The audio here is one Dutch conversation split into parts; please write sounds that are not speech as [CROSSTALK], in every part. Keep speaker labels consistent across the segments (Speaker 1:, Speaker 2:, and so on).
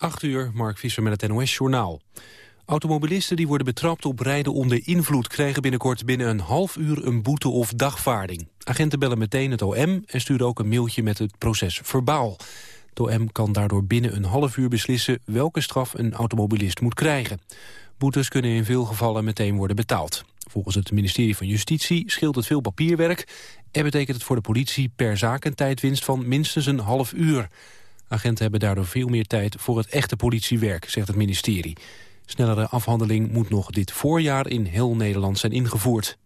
Speaker 1: 8 uur, Mark Visser met het NOS-journaal. Automobilisten die worden betrapt op rijden onder invloed... krijgen binnenkort binnen een half uur een boete of dagvaarding. Agenten bellen meteen het OM en sturen ook een mailtje met het proces verbaal. Het OM kan daardoor binnen een half uur beslissen... welke straf een automobilist moet krijgen. Boetes kunnen in veel gevallen meteen worden betaald. Volgens het ministerie van Justitie scheelt het veel papierwerk... en betekent het voor de politie per zaak een tijdwinst van minstens een half uur... Agenten hebben daardoor veel meer tijd voor het echte politiewerk, zegt het ministerie. Snellere afhandeling moet nog dit voorjaar in heel Nederland zijn ingevoerd.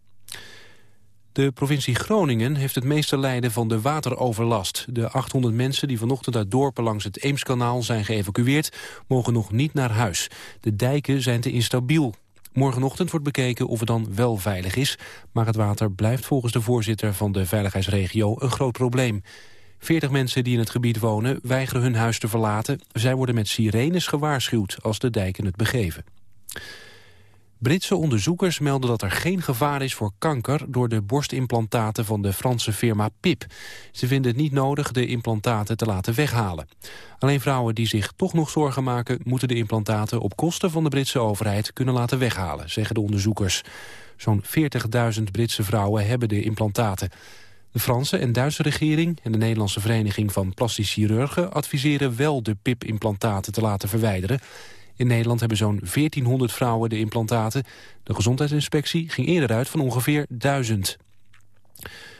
Speaker 1: De provincie Groningen heeft het meeste lijden van de wateroverlast. De 800 mensen die vanochtend uit dorpen langs het Eemskanaal zijn geëvacueerd... mogen nog niet naar huis. De dijken zijn te instabiel. Morgenochtend wordt bekeken of het dan wel veilig is. Maar het water blijft volgens de voorzitter van de veiligheidsregio een groot probleem. 40 mensen die in het gebied wonen weigeren hun huis te verlaten. Zij worden met sirenes gewaarschuwd als de dijken het begeven. Britse onderzoekers melden dat er geen gevaar is voor kanker... door de borstimplantaten van de Franse firma PIP. Ze vinden het niet nodig de implantaten te laten weghalen. Alleen vrouwen die zich toch nog zorgen maken... moeten de implantaten op kosten van de Britse overheid kunnen laten weghalen, zeggen de onderzoekers. Zo'n 40.000 Britse vrouwen hebben de implantaten. De Franse en Duitse regering en de Nederlandse Vereniging van Plastisch Chirurgen adviseren wel de PIP-implantaten te laten verwijderen. In Nederland hebben zo'n 1400 vrouwen de implantaten. De gezondheidsinspectie ging eerder uit van ongeveer 1000.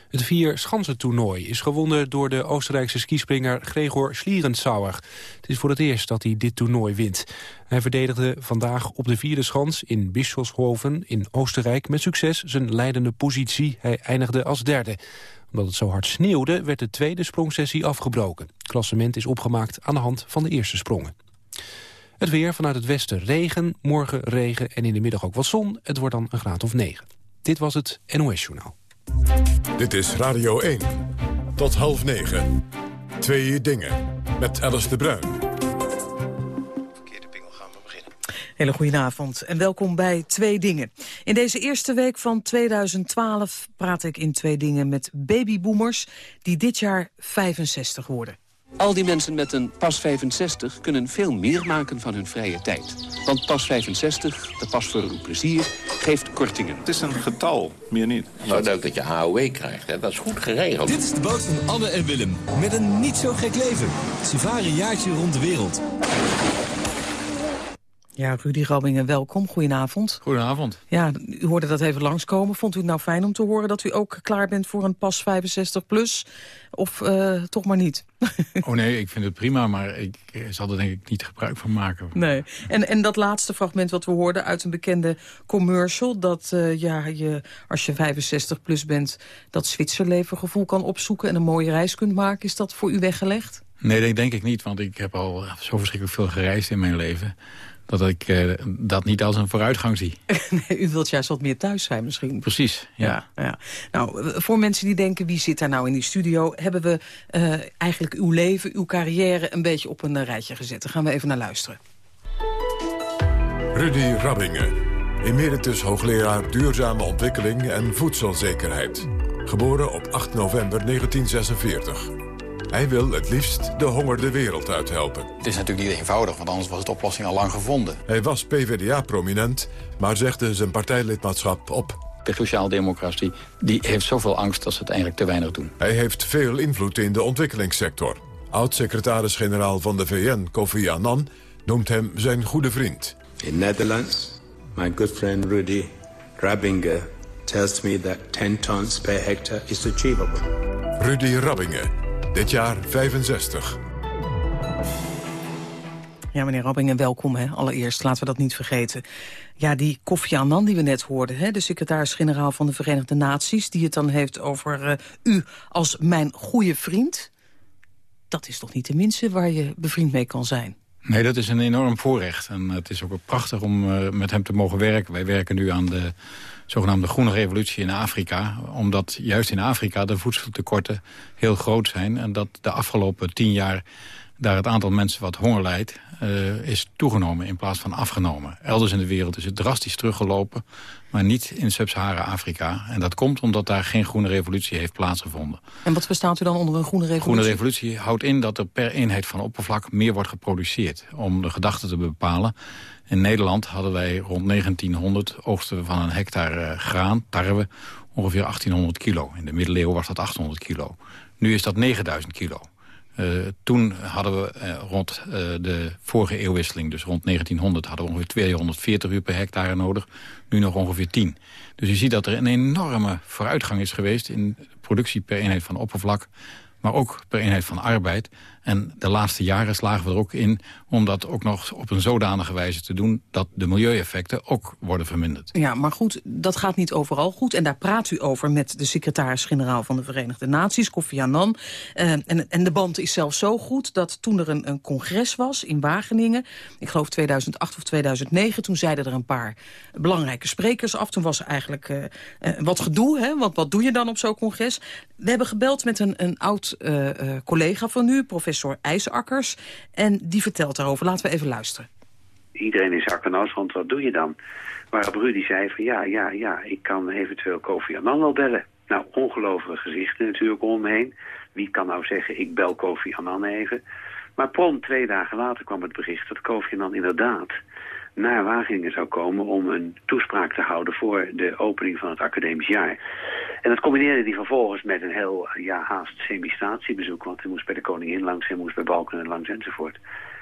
Speaker 1: Het vier toernooi is gewonnen door de Oostenrijkse skispringer Gregor Schlierenzauer. Het is voor het eerst dat hij dit toernooi wint. Hij verdedigde vandaag op de vierde schans in Bischofshofen in Oostenrijk met succes zijn leidende positie. Hij eindigde als derde omdat het zo hard sneeuwde, werd de tweede sprongsessie afgebroken. Het klassement is opgemaakt aan de hand van de eerste sprongen. Het weer vanuit het westen regen, morgen regen en in de middag ook wat zon. Het wordt dan een graad of 9. Dit was het NOS Journaal.
Speaker 2: Dit is Radio 1. Tot half 9. Twee dingen. Met Alice de Bruin.
Speaker 3: Hele goedenavond en welkom bij Twee Dingen. In deze eerste week van 2012 praat ik in Twee Dingen met babyboomers... die dit jaar 65 worden.
Speaker 4: Al die mensen met een pas 65 kunnen veel meer maken van hun vrije tijd. Want pas 65, de pas voor uw plezier, geeft kortingen.
Speaker 5: Het is een getal, meer niet.
Speaker 6: Nou, leuk dat je AOW krijgt, hè? dat is goed geregeld.
Speaker 7: Dit is de boot van Anne en Willem, met een niet zo gek leven. Ze varen een jaartje rond de wereld.
Speaker 3: Ja, Rudy Rabbingen, welkom. Goedenavond.
Speaker 8: Goedenavond.
Speaker 3: Ja, u hoorde dat even langskomen. Vond u het nou fijn om te horen dat u ook klaar bent voor een pas 65 plus? Of uh, toch maar niet? [LAUGHS]
Speaker 8: oh nee, ik vind het prima, maar ik zal er denk ik niet gebruik van maken.
Speaker 3: Nee. En, en dat laatste fragment wat we hoorden uit een bekende commercial... dat uh, ja, je als je 65 plus bent dat Zwitserleven gevoel kan opzoeken... en een mooie reis kunt maken, is dat voor u weggelegd?
Speaker 8: Nee, dat denk ik niet, want ik heb al zo verschrikkelijk veel gereisd in mijn leven dat ik uh, dat niet als een vooruitgang zie. [LAUGHS]
Speaker 3: nee, u wilt juist wat meer thuis zijn misschien.
Speaker 8: Precies, ja.
Speaker 3: ja. ja, Nou, voor mensen die denken, wie zit daar nou in die studio... hebben we uh, eigenlijk uw leven, uw carrière een beetje op een rijtje gezet. Daar gaan we even naar luisteren.
Speaker 2: Rudy Rabbingen, emeritus hoogleraar duurzame ontwikkeling en voedselzekerheid. Geboren op 8 november 1946. Hij wil het liefst de honger de wereld uithelpen.
Speaker 9: Het is natuurlijk niet eenvoudig, want anders was de oplossing al lang gevonden.
Speaker 2: Hij was PvdA-prominent, maar zegde zijn partijlidmaatschap op.
Speaker 9: De sociaaldemocratie die heeft zoveel angst dat ze het eigenlijk te weinig doen.
Speaker 2: Hij heeft veel invloed in de ontwikkelingssector. Oud-secretaris-generaal van de VN, Kofi Annan, noemt hem zijn goede vriend.
Speaker 10: In Netherlands, my good friend Rudy Rabinger tells me that 10 tons per hectare is achievable.
Speaker 2: Rudy Rabbingen, dit jaar 65.
Speaker 3: Ja, meneer Rabbingen, welkom. Hè. Allereerst, laten we dat niet vergeten. Ja, die Kofi Annan die we net hoorden, hè, de secretaris-generaal van de Verenigde Naties... die het dan heeft over uh, u als mijn goede vriend... dat is toch niet de minste waar je bevriend mee kan zijn?
Speaker 8: Nee, dat is een enorm voorrecht. En het is ook prachtig om uh, met hem te mogen werken. Wij werken nu aan de zogenaamde groene revolutie in Afrika. Omdat juist in Afrika de voedseltekorten heel groot zijn. En dat de afgelopen tien jaar daar het aantal mensen wat honger lijdt... Uh, is toegenomen in plaats van afgenomen. Elders in de wereld is het drastisch teruggelopen... maar niet in Sub-Sahara-Afrika. En dat komt omdat daar geen groene revolutie heeft plaatsgevonden.
Speaker 3: En wat bestaat u dan onder een groene revolutie?
Speaker 8: Groene revolutie houdt in dat er per eenheid van oppervlak... meer wordt geproduceerd om de gedachten te bepalen. In Nederland hadden wij rond 1900 oogsten van een hectare uh, graan, tarwe... ongeveer 1800 kilo. In de middeleeuwen was dat 800 kilo. Nu is dat 9000 kilo. Uh, toen hadden we uh, rond uh, de vorige eeuwwisseling, dus rond 1900... hadden we ongeveer 240 uur per hectare nodig. Nu nog ongeveer 10. Dus je ziet dat er een enorme vooruitgang is geweest... in productie per eenheid van oppervlak, maar ook per eenheid van arbeid. En de laatste jaren slagen we er ook in om dat ook nog op een zodanige wijze te doen... dat de milieueffecten ook worden verminderd.
Speaker 3: Ja, maar goed, dat gaat niet overal goed. En daar praat u over met de secretaris-generaal van de Verenigde Naties, Kofi Annan. Uh, en, en de band is zelfs zo goed dat toen er een, een congres was in Wageningen... ik geloof 2008 of 2009, toen zeiden er een paar belangrijke sprekers af. Toen was er eigenlijk uh, uh, wat gedoe, hè? Want wat doe je dan op zo'n congres? We hebben gebeld met een, een oud collega van u, professor professor IJsakkers. En die vertelt daarover. Laten we even luisteren.
Speaker 11: Iedereen is akkenaus, want wat doe je dan? Waarop Rudy zei van ja, ja, ja, ik kan eventueel Kofi Annan wel bellen. Nou, ongelovige gezichten natuurlijk omheen. Wie kan nou zeggen, ik bel Kofi Annan even? Maar prompt twee dagen later kwam het bericht dat Kofi Annan inderdaad naar Wageningen zou komen om een toespraak te houden voor de opening van het academisch jaar. En dat combineerde hij vervolgens met een heel ja, haast semi-statiebezoek, want hij moest bij de koningin langs, hij moest bij Balken langs enzovoort.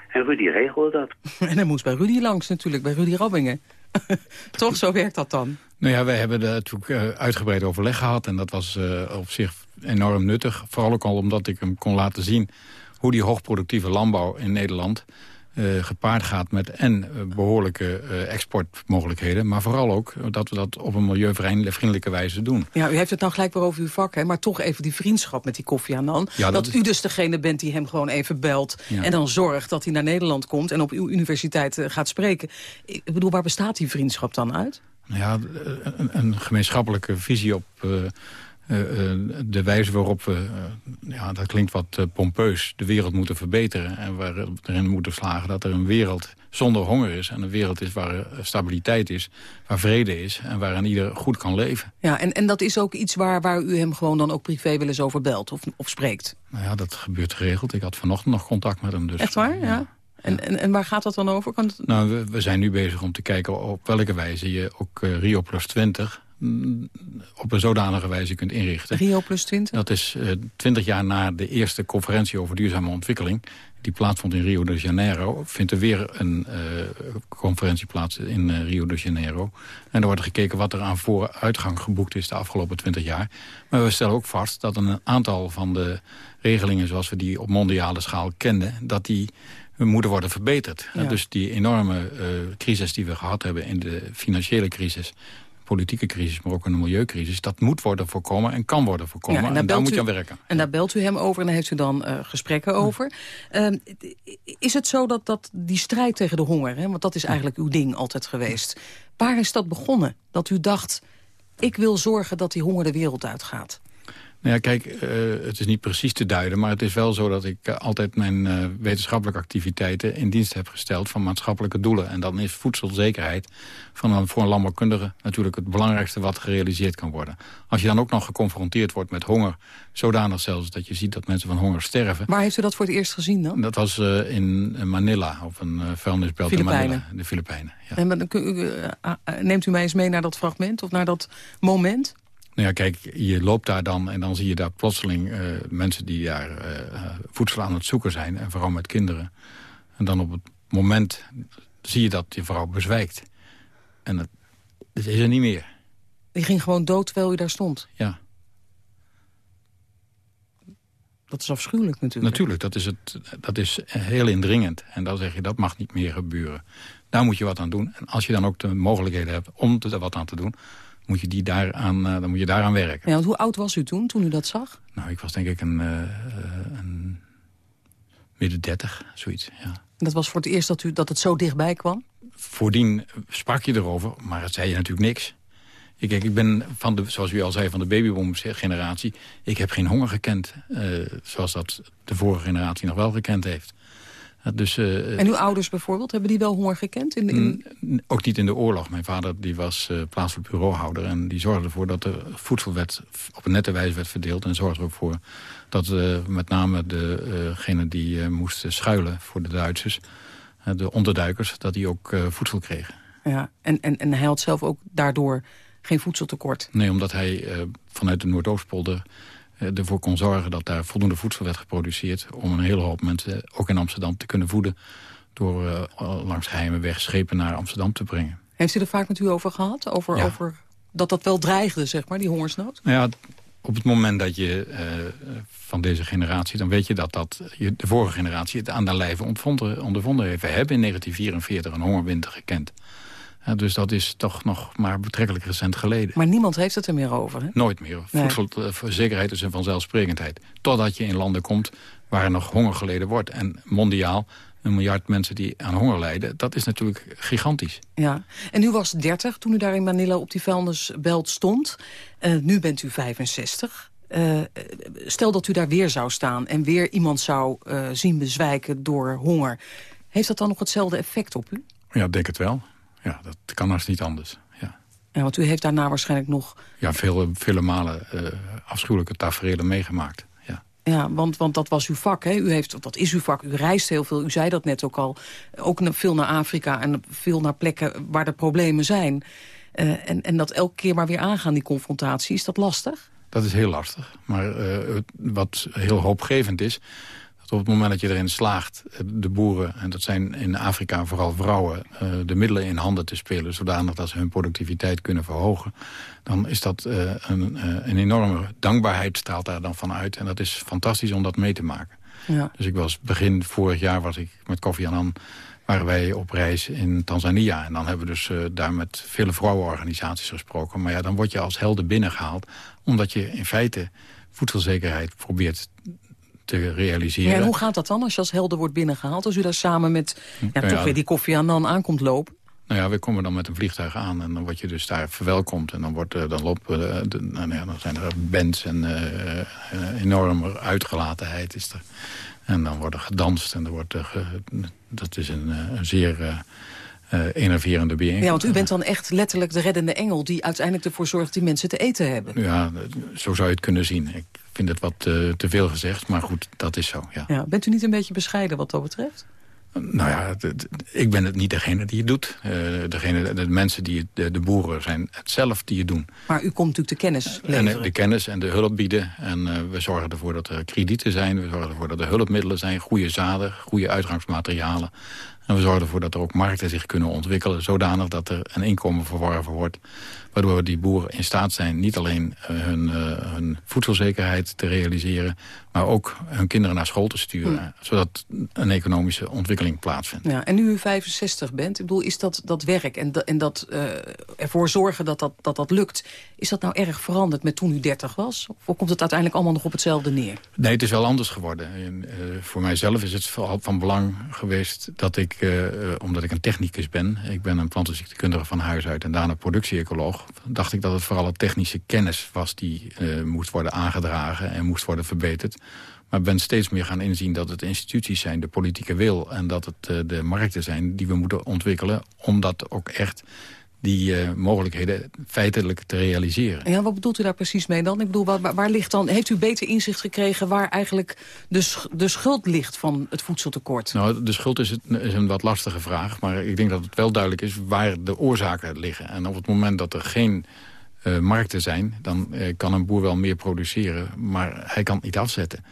Speaker 11: En Rudy regelde dat. [LAUGHS]
Speaker 3: En hij moest bij Rudy langs natuurlijk, bij Rudy Rabbingen. [LAUGHS] Toch, zo werkt dat dan?
Speaker 8: Nou ja, wij hebben natuurlijk uh, uitgebreid overleg gehad en dat was uh, op zich enorm nuttig. Vooral ook al omdat ik hem kon laten zien hoe die hoogproductieve landbouw in Nederland uh, gepaard gaat met en uh, behoorlijke uh, exportmogelijkheden... maar vooral ook dat we dat op een milieuvriendelijke wijze doen.
Speaker 3: Ja, u heeft het nou gelijk weer over uw vak, hè? maar toch even die vriendschap met die Kofi Annan. Ja, dat, dat u dus degene bent die hem gewoon even belt... Ja. en dan zorgt dat hij naar Nederland komt en op uw universiteit gaat spreken. Ik bedoel, waar bestaat die vriendschap dan uit?
Speaker 8: Nou ja, een, een gemeenschappelijke visie op de wijze waarop we, uh, ja, dat klinkt wat pompeus, de wereld moeten verbeteren. En waar we erin moeten slagen dat er een wereld zonder honger is. En een wereld is waar stabiliteit is, waar vrede is en waarin ieder goed kan leven.
Speaker 3: Ja, en, en dat is ook iets waar, waar u hem gewoon dan ook privé wel eens over belt of, of spreekt?
Speaker 8: Nou ja, dat gebeurt geregeld. Ik had vanochtend nog contact met hem. Dus,
Speaker 3: Echt waar? ja. ja. En, en, en, waar gaat dat dan over? Het...
Speaker 8: Nou, we, we, zijn nu bezig om te kijken op welke wijze je ook uh, Rio Plus 20 op een zodanige wijze kunt inrichten.
Speaker 3: Rio plus 20?
Speaker 8: Dat is uh, 20 jaar na de eerste conferentie over duurzame ontwikkeling. Die plaatsvond in Rio de Janeiro. Vindt er weer een uh, conferentie plaats in uh, Rio de Janeiro. En er wordt gekeken wat er aan vooruitgang geboekt is de afgelopen 20 jaar. Maar we stellen ook vast dat een aantal van de regelingen zoals we die op mondiale schaal kenden... dat die moeten worden verbeterd. Ja. Dus die enorme uh, crisis die we gehad hebben in de financiële crisis politieke crisis, maar ook een milieucrisis. Dat moet worden voorkomen en kan worden voorkomen. Ja, en, daar, en daar moet je aan werken.
Speaker 3: En daar belt u hem over en daar heeft u dan uh, gesprekken over. Uh, is het zo dat, dat die strijd tegen de honger, hè, want dat is eigenlijk uw ding altijd geweest. Waar is dat begonnen? Dat u dacht, ik wil zorgen dat die honger de wereld uitgaat.
Speaker 8: Nou ja, kijk, uh, het is niet precies te duiden... maar het is wel zo dat ik uh, altijd mijn uh, wetenschappelijke activiteiten... in dienst heb gesteld van maatschappelijke doelen. En dan is voedselzekerheid van een, voor een landbouwkundige... natuurlijk het belangrijkste wat gerealiseerd kan worden. Als je dan ook nog geconfronteerd wordt met honger... zodanig zelfs dat je ziet dat mensen van honger sterven...
Speaker 3: Waar heeft u dat voor het eerst gezien dan?
Speaker 8: Dat was in Manila, op een vuilnisbelt in Manila. De Filipijnen, ja.
Speaker 3: En, neemt u mij eens mee naar dat fragment of naar dat moment...
Speaker 8: Nou ja, kijk, je loopt daar dan en dan zie je daar plotseling uh, mensen die daar uh, voedsel aan het zoeken zijn. En vooral met kinderen. En dan op het moment zie je dat die vrouw bezwijkt. En dat, dat is er niet meer.
Speaker 3: Die ging gewoon dood terwijl u daar stond?
Speaker 8: Ja.
Speaker 3: Dat is afschuwelijk natuurlijk.
Speaker 8: Natuurlijk, dat is, het, dat is heel indringend. En dan zeg je, dat mag niet meer gebeuren. Daar moet je wat aan doen. En als je dan ook de mogelijkheden hebt om er wat aan te doen moet je die daaraan, uh, dan moet je daaraan werken.
Speaker 3: Ja, want hoe oud was u toen, toen u dat zag?
Speaker 8: Nou, ik was denk ik een, uh, een midden dertig, zoiets, ja.
Speaker 3: Dat was voor het eerst dat, u, dat het zo dichtbij kwam?
Speaker 8: Voordien sprak je erover, maar het zei je natuurlijk niks. Ik, kijk, ik ben, van de, zoals u al zei, van de babyboom-generatie. Ik heb geen honger gekend, uh, zoals dat de vorige generatie nog wel gekend heeft. Dus, uh,
Speaker 3: en uw ouders bijvoorbeeld, hebben die wel honger gekend? In,
Speaker 8: in... Ook niet in de oorlog. Mijn vader die was uh, plaatselijk bureauhouder... en die zorgde ervoor dat de voedsel werd, op een nette wijze werd verdeeld... en zorgde er ook voor dat uh, met name degenen die moesten schuilen voor de Duitsers... de onderduikers, dat die ook voedsel kregen.
Speaker 3: Ja, en, en, en hij had zelf ook daardoor geen voedseltekort?
Speaker 8: Nee, omdat hij vanuit de Noordoostpolder eh, ervoor kon zorgen dat daar voldoende voedsel werd geproduceerd... om een hele hoop mensen, ook in Amsterdam, te kunnen voeden... door uh, langs geheime weg schepen naar Amsterdam te brengen.
Speaker 3: Heeft u er vaak met u over gehad? Over, over dat dat wel dreigde, zeg maar, die hongersnood?
Speaker 8: Nou ja, op het moment dat je uh, van deze generatie... dan weet je dat, dat je de vorige generatie het aan de lijve ondervonden heeft. We hebben in 1944 een hongerwinter gekend dus dat is toch nog maar betrekkelijk recent geleden.
Speaker 3: Maar niemand heeft het er meer over, hè?
Speaker 8: Nooit meer. Voedselzekerheid is een vanzelfsprekendheid. Totdat je in landen komt waar er nog honger geleden wordt. En mondiaal, een miljard mensen die aan honger lijden... dat is natuurlijk gigantisch.
Speaker 3: Ja, en u was 30 toen u daar in Manila op die vuilnisbelt stond. Uh, nu bent u 65. Uh, eh, stel dat u daar weer zou staan en weer iemand zou uh, zien bezwijken door honger. Heeft dat dan nog hetzelfde effect op u?
Speaker 8: Ja, denk het wel ja, dat kan als niet anders. Ja.
Speaker 3: ja, want u heeft daarna waarschijnlijk nog...
Speaker 8: Ja, vele, vele malen uh, afschuwelijke tafereelen meegemaakt. Ja,
Speaker 3: ja want, want dat was uw vak, hè? U heeft, dat is uw vak. U reist heel veel, u zei dat net ook al. Ook veel naar Afrika en veel naar plekken waar er problemen zijn. Uh, en, en dat elke keer maar weer aangaan, die confrontatie. Is dat lastig?
Speaker 8: Dat is heel lastig. Maar uh, wat heel hoopgevend is op het moment dat je erin slaagt, eh, de boeren... en dat zijn in Afrika vooral vrouwen... Eh, de middelen in handen te spelen... zodanig dat ze hun productiviteit kunnen verhogen... dan is dat eh, een, een enorme dankbaarheid straalt daar dan vanuit. En dat is fantastisch om dat mee te maken. Ja. Dus ik was begin vorig jaar was ik met Kofi Annan waren wij op reis in Tanzania. En dan hebben we dus daar met vele vrouwenorganisaties gesproken. Maar ja, dan word je als helden binnengehaald... omdat je in feite voedselzekerheid probeert te realiseren.
Speaker 3: Ja, en hoe gaat dat dan als je als helder wordt binnengehaald? Als u daar samen met ja, toch weer die koffie aan dan aankomt lopen?
Speaker 8: Nou ja, we komen dan met een vliegtuig aan en dan word je dus daar verwelkomd. En dan, wordt, uh, dan, lopen, uh, de, nou ja, dan zijn er bands en uh, enorme uitgelatenheid is er. En dan wordt er gedanst en er wordt, dat is een, een zeer uh, enerverende bijeenkomst.
Speaker 3: Ja, want u bent dan echt letterlijk de reddende engel... die uiteindelijk ervoor zorgt die mensen te eten hebben.
Speaker 8: Ja, zo zou je het kunnen zien. Ik vind het wat uh, te veel gezegd, maar goed, dat is zo, ja.
Speaker 3: ja. Bent u niet een beetje bescheiden wat dat betreft?
Speaker 8: Nou ja, ik ben het niet degene die het doet. Uh, degene, de mensen die het, de, de, boeren zijn het zelf die het doen.
Speaker 3: Maar u komt natuurlijk de kennis
Speaker 8: leveren. En de kennis en de hulp bieden. En uh, we zorgen ervoor dat er kredieten zijn. We zorgen ervoor dat er hulpmiddelen zijn. Goede zaden, goede uitgangsmaterialen. En we zorgen ervoor dat er ook markten zich kunnen ontwikkelen... zodanig dat er een inkomen verworven wordt... waardoor die boeren in staat zijn niet alleen eh, hun, uh, hun voedselzekerheid te realiseren... maar ook hun kinderen naar school te sturen... Hmm. zodat een economische ontwikkeling plaatsvindt.
Speaker 3: Ja, en nu u 65 bent, ik bedoel, is dat, dat werk en, en dat uh, ervoor zorgen dat dat, dat dat lukt... is dat nou erg veranderd met toen u 30 was? Of komt het uiteindelijk allemaal nog op hetzelfde neer?
Speaker 8: Nee, het is wel anders geworden. En, voor mijzelf is het vooral van belang geweest dat ik uh, omdat ik een technicus ben... ik ben een plantenziektekundige van huis uit en daarna productie-ecoloog... dacht ik dat het vooral een technische kennis was die uh, moest worden aangedragen... en moest worden verbeterd. Maar ik ben steeds meer gaan inzien dat het instituties zijn, de politieke wil... en dat het uh, de markten zijn die we moeten ontwikkelen... om dat ook echt die uh, mogelijkheden feitelijk te realiseren.
Speaker 3: Ja, wat bedoelt u daar precies mee dan? Ik bedoel, waar, waar ligt dan, heeft u beter inzicht gekregen waar eigenlijk de, de schuld ligt van het voedseltekort?
Speaker 8: Nou, de schuld is, het, is een wat lastige vraag, maar ik denk dat het wel duidelijk is waar de oorzaken liggen. En op het moment dat er geen uh, markten zijn, dan uh, kan een boer wel meer produceren, maar hij kan het niet afzetten.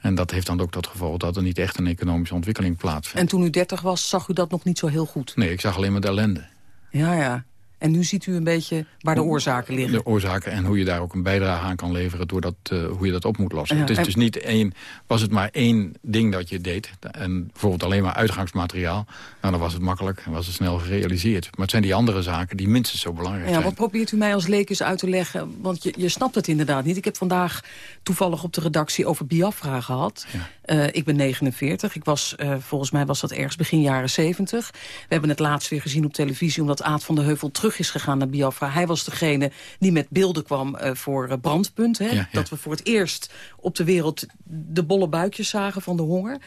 Speaker 8: En dat heeft dan ook tot gevolg dat er niet echt een economische ontwikkeling plaatsvindt.
Speaker 3: En toen u 30 was, zag u dat nog niet zo heel goed?
Speaker 8: Nee, ik zag alleen maar de ellende.
Speaker 3: Ja, ja. En nu ziet u een beetje waar de oorzaken liggen.
Speaker 8: De oorzaken en hoe je daar ook een bijdrage aan kan leveren... door dat, uh, hoe je dat op moet lossen. het is dus niet één, was het maar één ding dat je deed... en bijvoorbeeld alleen maar uitgangsmateriaal... nou, dan was het makkelijk en was het snel gerealiseerd. Maar het zijn die andere zaken die minstens zo belangrijk
Speaker 3: ja,
Speaker 8: zijn.
Speaker 3: Wat probeert u mij als leek eens uit te leggen? Want je, je snapt het inderdaad niet. Ik heb vandaag toevallig op de redactie over Biafra gehad. Ja. Uh, ik ben 49. Ik was, uh, volgens mij was dat ergens begin jaren 70. We hebben het laatst weer gezien op televisie... omdat Aad van de Heuvel terug is gegaan naar Biafra. Hij was degene die met beelden kwam uh, voor uh, Brandpunt. Hè? Ja, ja. Dat we voor het eerst op de wereld de bolle buikjes zagen van de honger.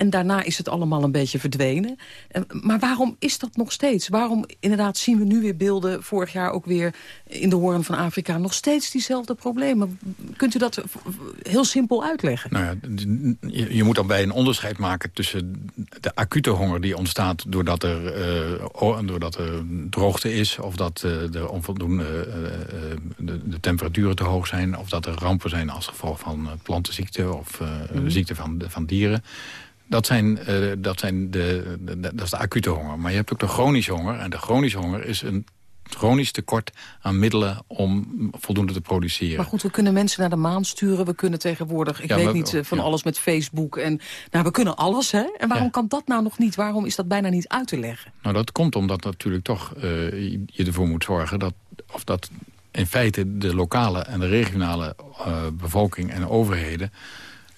Speaker 3: En daarna is het allemaal een beetje verdwenen. maar waarom is dat nog steeds? Waarom inderdaad zien we nu weer beelden, vorig jaar ook weer in de hoorn van Afrika... nog steeds diezelfde problemen? Kunt u dat heel simpel uitleggen?
Speaker 8: Nou ja, je, je moet dan bij een onderscheid maken tussen de acute honger die ontstaat... doordat er, uh, doordat er droogte is of dat uh, er onvoldoende uh, de, de, temperaturen te hoog zijn... of dat er rampen zijn als gevolg van plantenziekten of mm. ziekten van, van dieren... Dat, zijn, dat, zijn de, de, dat is de acute honger. Maar je hebt ook de chronische honger. En de chronische honger is een chronisch tekort aan middelen om voldoende te produceren.
Speaker 3: Maar goed, we kunnen mensen naar de maan sturen. We kunnen tegenwoordig, ik weet niet, van alles met Facebook. En, nou, we kunnen alles, hè? En waarom kan dat nou nog niet? Waarom is dat bijna niet uit te leggen?
Speaker 8: Nou, dat komt omdat natuurlijk toch uh, je ervoor moet zorgen... dat, of dat in feite de lokale en de regionale uh, bevolking en overheden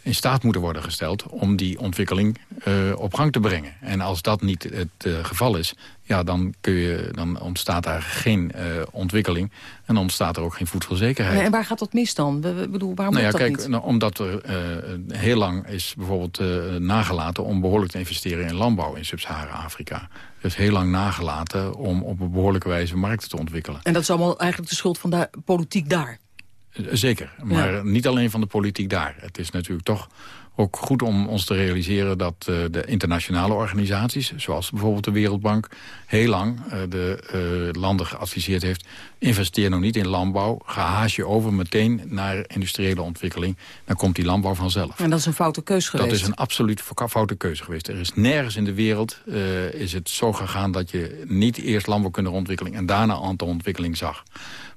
Speaker 8: in staat moeten worden gesteld om die ontwikkeling uh, op gang te brengen. En als dat niet het uh, geval is, ja, dan, kun je, dan ontstaat daar geen uh, ontwikkeling en dan ontstaat er ook geen voedselzekerheid.
Speaker 3: Nee, en waar gaat dat mis dan? We, bedoel, waarom
Speaker 8: nou
Speaker 3: ja,
Speaker 8: dat kijk,
Speaker 3: niet?
Speaker 8: Nou, omdat er heel lang is bijvoorbeeld nagelaten om behoorlijk te investeren in landbouw in Sub-Sahara-Afrika. Dus heel lang nagelaten om op een behoorlijke wijze markten te ontwikkelen.
Speaker 3: En dat is allemaal eigenlijk de schuld van de politiek daar?
Speaker 8: Zeker, maar niet alleen van de politiek daar. Het is natuurlijk toch ook goed om ons te realiseren dat uh, de internationale organisaties... zoals bijvoorbeeld de Wereldbank, heel lang uh, de uh, landen geadviseerd heeft... investeer nog niet in landbouw, ga haast je over meteen naar industriële ontwikkeling. Dan komt die landbouw vanzelf.
Speaker 3: En dat is een foute keuze geweest?
Speaker 8: Dat is een absoluut foute keuze geweest. Er is nergens in de wereld is het zo gegaan dat je niet eerst landbouwkundige en daarna ontwikkeling zag.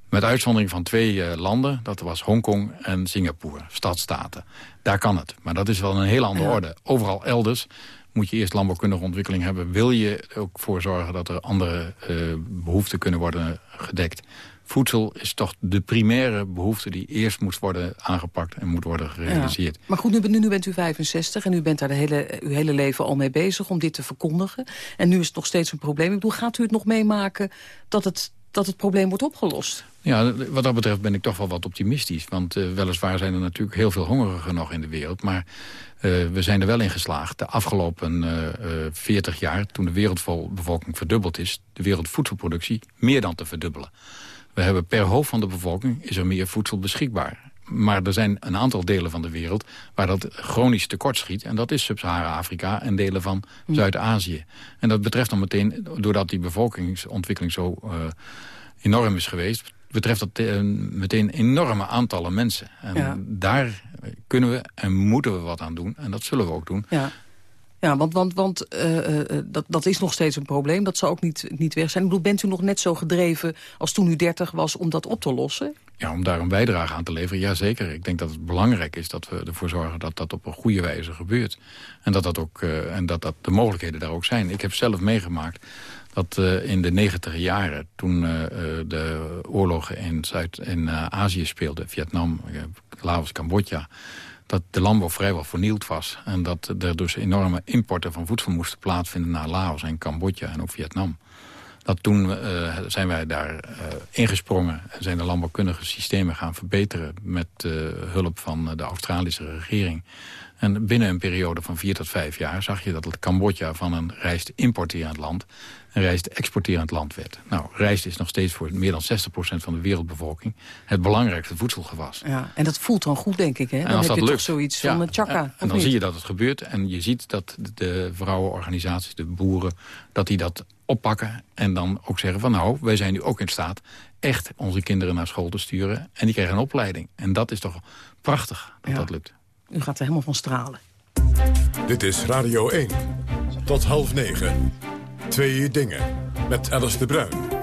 Speaker 8: Met uitzondering van twee uh, landen, dat was Hongkong en Singapore, stadstaten. Daar kan het, maar dat is wel een hele andere ja. orde. Overal elders moet je eerst landbouwkundige ontwikkeling hebben. Wil je ook voor zorgen dat er andere uh, behoeften kunnen worden gedekt. Voedsel is toch de primaire behoefte die eerst moet worden aangepakt en moet worden gerealiseerd.
Speaker 3: Ja. Maar goed, nu, nu, bent u 65 en u bent daar de hele, uw hele leven al mee bezig om dit te verkondigen. En nu is het nog steeds een probleem. Ik bedoel, gaat u het nog meemaken dat het dat het probleem wordt opgelost.
Speaker 8: Ja, wat dat betreft ben ik toch wel wat optimistisch. Want uh, weliswaar zijn er natuurlijk heel veel hongerigen nog in de wereld. Maar uh, we zijn er wel in geslaagd. De afgelopen uh, 40 jaar, toen de wereldbevolking verdubbeld is... de wereldvoedselproductie meer dan te verdubbelen. We hebben per hoofd van de bevolking is er meer voedsel beschikbaar. Maar er zijn een aantal delen van de wereld waar dat chronisch tekort schiet. En dat is Sub-Sahara-Afrika en delen van. Zuid-Azië. En dat betreft dan meteen, doordat die bevolkingsontwikkeling zo uh, enorm is geweest... betreft dat uh, meteen enorme aantallen mensen. En ja. daar kunnen we en moeten we wat aan doen. En dat zullen we ook doen.
Speaker 3: Ja. Ja, want, want, want uh, uh, dat, dat is nog steeds een probleem. Dat zal ook niet, niet weg zijn. Ik bedoel, bent u nog net zo gedreven als toen u 30 was om dat op te lossen?
Speaker 8: Ja, om daar een bijdrage aan te leveren, jazeker. Ik denk dat het belangrijk is dat we ervoor zorgen dat dat op een goede wijze gebeurt. En dat, dat, ook, uh, en dat, dat de mogelijkheden daar ook zijn. Ik heb zelf meegemaakt dat uh, in de negentiger jaren, toen uh, de oorlogen in, Zuid, in Azië speelden... Vietnam, Laos, Cambodja dat de landbouw vrijwel vernield was. En dat er dus enorme importen van voedsel moesten plaatsvinden naar Laos en Cambodja en ook Vietnam. Dat toen uh, zijn wij daar uh, ingesprongen en zijn de landbouwkundige systemen gaan verbeteren met uh, hulp van de Australische regering. En binnen een periode van vier tot vijf jaar zag je dat het Cambodja van een rijst importerend land een rijst exporterend land werd. Nou, rijst is nog steeds voor meer dan 60% van de wereldbevolking het belangrijkste voedselgewas.
Speaker 3: Ja, en dat voelt dan goed, denk ik, hè? Dan
Speaker 8: en als
Speaker 3: heb
Speaker 8: dat
Speaker 3: je
Speaker 8: lukt,
Speaker 3: toch zoiets
Speaker 8: ja,
Speaker 3: van een chakra.
Speaker 8: En, en dan zie je dat het gebeurt en je ziet dat de vrouwenorganisaties, de boeren, dat die dat oppakken en dan ook zeggen van nou, wij zijn nu ook in staat echt onze kinderen naar school te sturen en die krijgen een opleiding. En dat is toch prachtig dat
Speaker 3: ja.
Speaker 8: dat lukt.
Speaker 3: U gaat er helemaal van stralen.
Speaker 2: Dit is Radio 1. Tot half negen. Twee dingen. Met Alice de Bruin.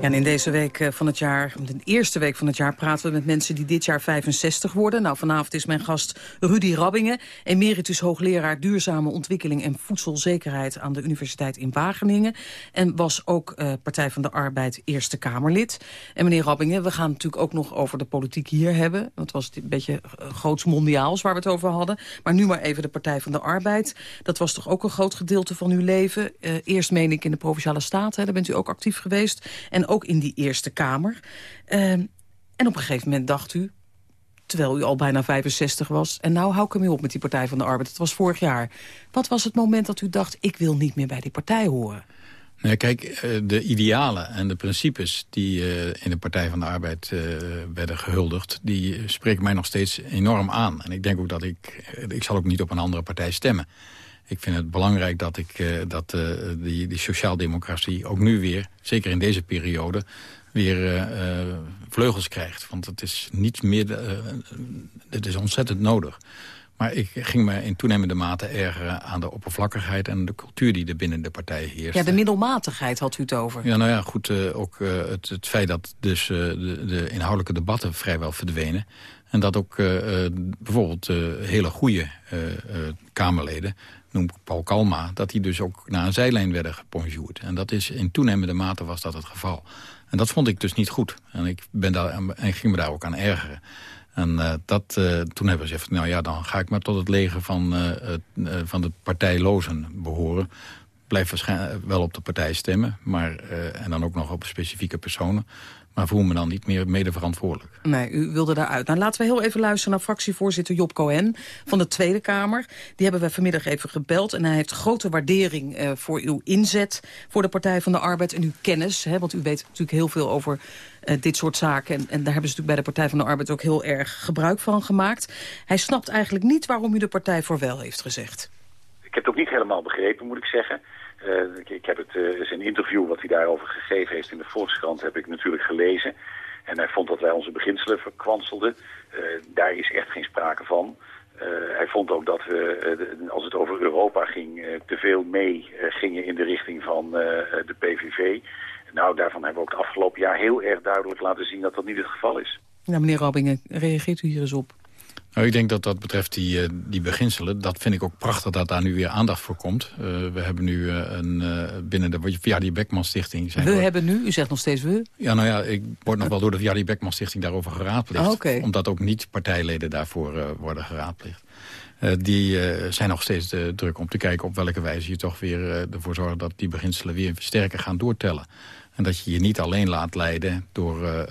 Speaker 3: In deze week van het jaar, de eerste week van het jaar... praten we met mensen die dit jaar 65 worden. Nou, vanavond is mijn gast Rudy Rabbingen... emeritus hoogleraar duurzame ontwikkeling en voedselzekerheid... aan de Universiteit in Wageningen. En was ook uh, Partij van de Arbeid Eerste Kamerlid. En meneer Rabbingen, we gaan natuurlijk ook nog over de politiek hier hebben. Het was een beetje groots mondiaals waar we het over hadden. Maar nu maar even de Partij van de Arbeid. Dat was toch ook een groot gedeelte van uw leven. Uh, eerst meen ik in de Provinciale Staten, daar bent u ook actief geweest... En ook in die Eerste Kamer. Uh, en op een gegeven moment dacht u... terwijl u al bijna 65 was. En nou hou ik ermee op met die Partij van de Arbeid. Het was vorig jaar. Wat was het moment dat u dacht, ik wil niet meer bij die partij horen?
Speaker 8: Nee, kijk, eh, de idealen en de principes die eh, in de Partij van de Arbeid eh, werden gehuldigd... die spreken mij nog steeds enorm aan. En ik denk ook dat ik... Ik zal ook niet op een andere partij stemmen. Ik vind het belangrijk dat, ik, dat die, die sociaaldemocratie ook nu weer... zeker in deze periode, weer vleugels krijgt. Want het is niet meer... het is ontzettend nodig. Maar ik ging me in toenemende mate ergeren aan de oppervlakkigheid... en de cultuur die er binnen de partij heerst.
Speaker 3: Ja, de middelmatigheid had u het over.
Speaker 8: Ja, nou ja, goed, uh, ook uh, het, het, feit dat dus uh, de, de, inhoudelijke debatten vrijwel verdwenen... en dat ook bijvoorbeeld hele goede Kamerleden, noem Paul Kalma... dat die dus ook naar een zijlijn werden geponjuurd. En dat is in toenemende mate was dat het geval. En dat vond ik dus niet goed. En ik ben daar, en ging me daar ook aan ergeren. En uh, dat, uh, toen hebben we gezegd, nou ja, dan ga ik maar tot het leger van, uh, van de partijlozen behoren. Blijf waarschijnlijk wel op de partij stemmen, maar, en dan ook nog op specifieke personen. Maar voel me dan niet meer mede verantwoordelijk.
Speaker 3: Nee, u wilde daaruit. Nou, laten we heel even luisteren naar fractievoorzitter Job Cohen van de Tweede Kamer. Die hebben we vanmiddag even gebeld. En hij heeft grote waardering uh, voor uw inzet voor de Partij van de Arbeid en uw kennis. Hè, want u weet natuurlijk heel veel over uh, dit soort zaken. En, en daar hebben ze natuurlijk bij de Partij van de Arbeid ook heel erg gebruik van gemaakt. Hij snapt eigenlijk niet waarom u de Partij voor wel heeft gezegd.
Speaker 12: Ik heb het ook niet helemaal begrepen, moet ik zeggen. Uh, ik, heb het, zijn interview wat hij daarover gegeven heeft in de Volkskrant heb ik natuurlijk gelezen. En hij vond dat wij onze beginselen verkwanselden. Uh, daar is echt geen sprake van. hij vond ook dat we, als het over Europa ging, te veel mee gingen in de richting van de PVV. Nou, daarvan hebben we ook het afgelopen jaar heel erg duidelijk laten zien dat dat niet het geval is.
Speaker 3: Ja, meneer Robbingen, reageert u hier eens op?
Speaker 8: Nou, ik denk dat dat betreft die, uh, die beginselen, dat vind ik ook prachtig dat daar nu weer aandacht voor komt. Uh, we hebben nu uh, een, binnen de Viadi Beckman Stichting...
Speaker 3: Zijn we hebben nu? U zegt nog steeds we?
Speaker 8: Ja, nou ja, ik word nog wel door de Viadi Beckman Stichting daarover geraadpleegd.
Speaker 3: Oh, okay.
Speaker 8: Omdat ook niet partijleden daarvoor worden geraadpleegd. die zijn nog steeds druk om te kijken op welke wijze je toch weer ervoor zorgt... dat die beginselen weer sterker gaan doortellen. En dat je je niet alleen laat leiden door uh, uh,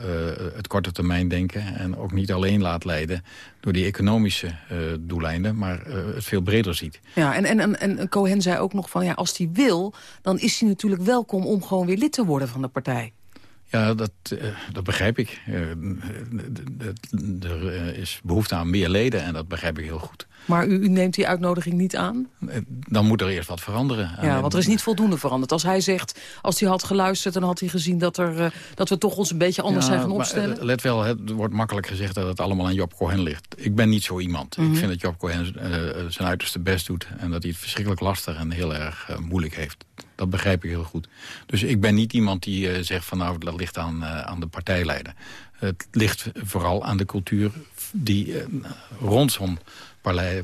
Speaker 8: het korte termijn denken... en ook niet alleen laat leiden door die economische uh, doeleinden... maar het veel breder ziet.
Speaker 3: Ja, en, en, en Cohen zei ook nog van... ja, als hij wil, dan is hij natuurlijk welkom om gewoon weer lid te worden van de partij.
Speaker 8: Ja, dat, dat begrijp ik. Er is behoefte aan meer leden en dat begrijp ik heel goed.
Speaker 3: Maar u, u, neemt die uitnodiging niet aan?
Speaker 8: Dan moet er eerst wat veranderen.
Speaker 3: Ja, want er is niet voldoende veranderd. Als hij zegt, als hij had geluisterd... dan had hij gezien dat, er, uh, dat we toch ons een beetje anders ja, zijn gaan opstellen.
Speaker 8: Maar, let wel, het wordt makkelijk gezegd dat het allemaal aan Job Cohen ligt. Ik ben niet zo iemand. Mm -hmm. Ik vind dat Job Cohen zijn uiterste best doet... en dat hij het verschrikkelijk lastig en heel erg moeilijk heeft. Dat begrijp ik heel goed. Dus ik ben niet iemand die uh, zegt van nou dat ligt aan, aan de partijleider. Het ligt vooral aan de cultuur die uh,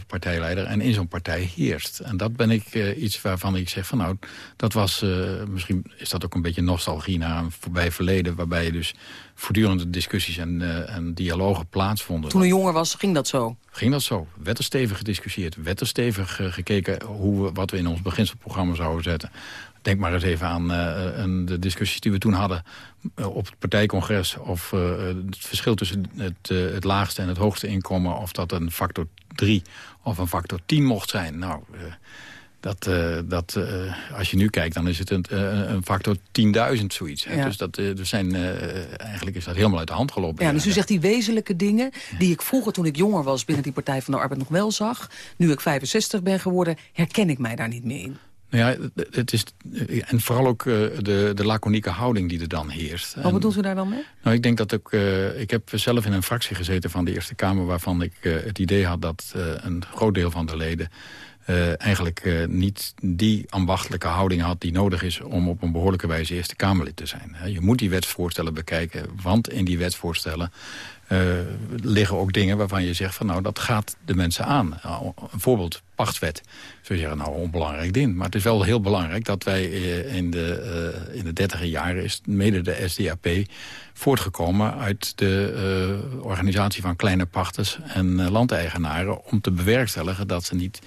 Speaker 8: partijleider en in zo'n partij heerst. En dat ben ik uh, iets waarvan ik zeg van nou, dat was, uh, misschien is dat ook een beetje nostalgie naar een voorbij verleden, waarbij je dus voortdurende discussies en, uh, en dialogen plaatsvonden.
Speaker 3: Toen u jonger was, ging dat zo?
Speaker 8: Ging dat zo. Werd er stevig gediscussieerd, werd er stevig gekeken hoe we, wat we in ons beginselprogramma zouden zetten. Denk maar eens even aan uh, de discussies die we toen hadden uh, op het partijcongres... of uh, het verschil tussen het, het, laagste en het hoogste inkomen... of dat een factor 3 of een factor 10 mocht zijn. Nou, dat, dat, als je nu kijkt, dan is het een, een factor 10.000 zoiets. Ja. Dus dat, er zijn, eigenlijk is dat helemaal uit de hand gelopen.
Speaker 3: Ja, dus u zegt die wezenlijke dingen die ik vroeger toen ik jonger was... binnen die Partij van de Arbeid nog wel zag... nu ik 65 ben geworden, herken ik mij daar niet meer in.
Speaker 8: Nou ja, het is, en vooral ook uh, de, de laconieke houding die er dan heerst.
Speaker 3: Wat bedoelt u daar dan mee?
Speaker 8: Nou, ik denk dat ik, uh, ik heb zelf in een fractie gezeten van de Eerste Kamer... waarvan ik uh, het idee had dat een groot deel van de leden... eigenlijk niet die ambachtelijke houding had die nodig is... om op een behoorlijke wijze Eerste Kamerlid te zijn. Je moet die wetsvoorstellen bekijken, want in die wetsvoorstellen... Uh, liggen ook dingen waarvan je zegt van nou dat gaat de mensen aan. Nou, een voorbeeld, pachtwet. Zou je zeggen, nou onbelangrijk ding. Maar het is wel heel belangrijk dat wij uh, in de, uh, in de dertiger jaren is mede de SDAP voortgekomen uit de organisatie van kleine pachters en landeigenaren om te bewerkstelligen dat ze niet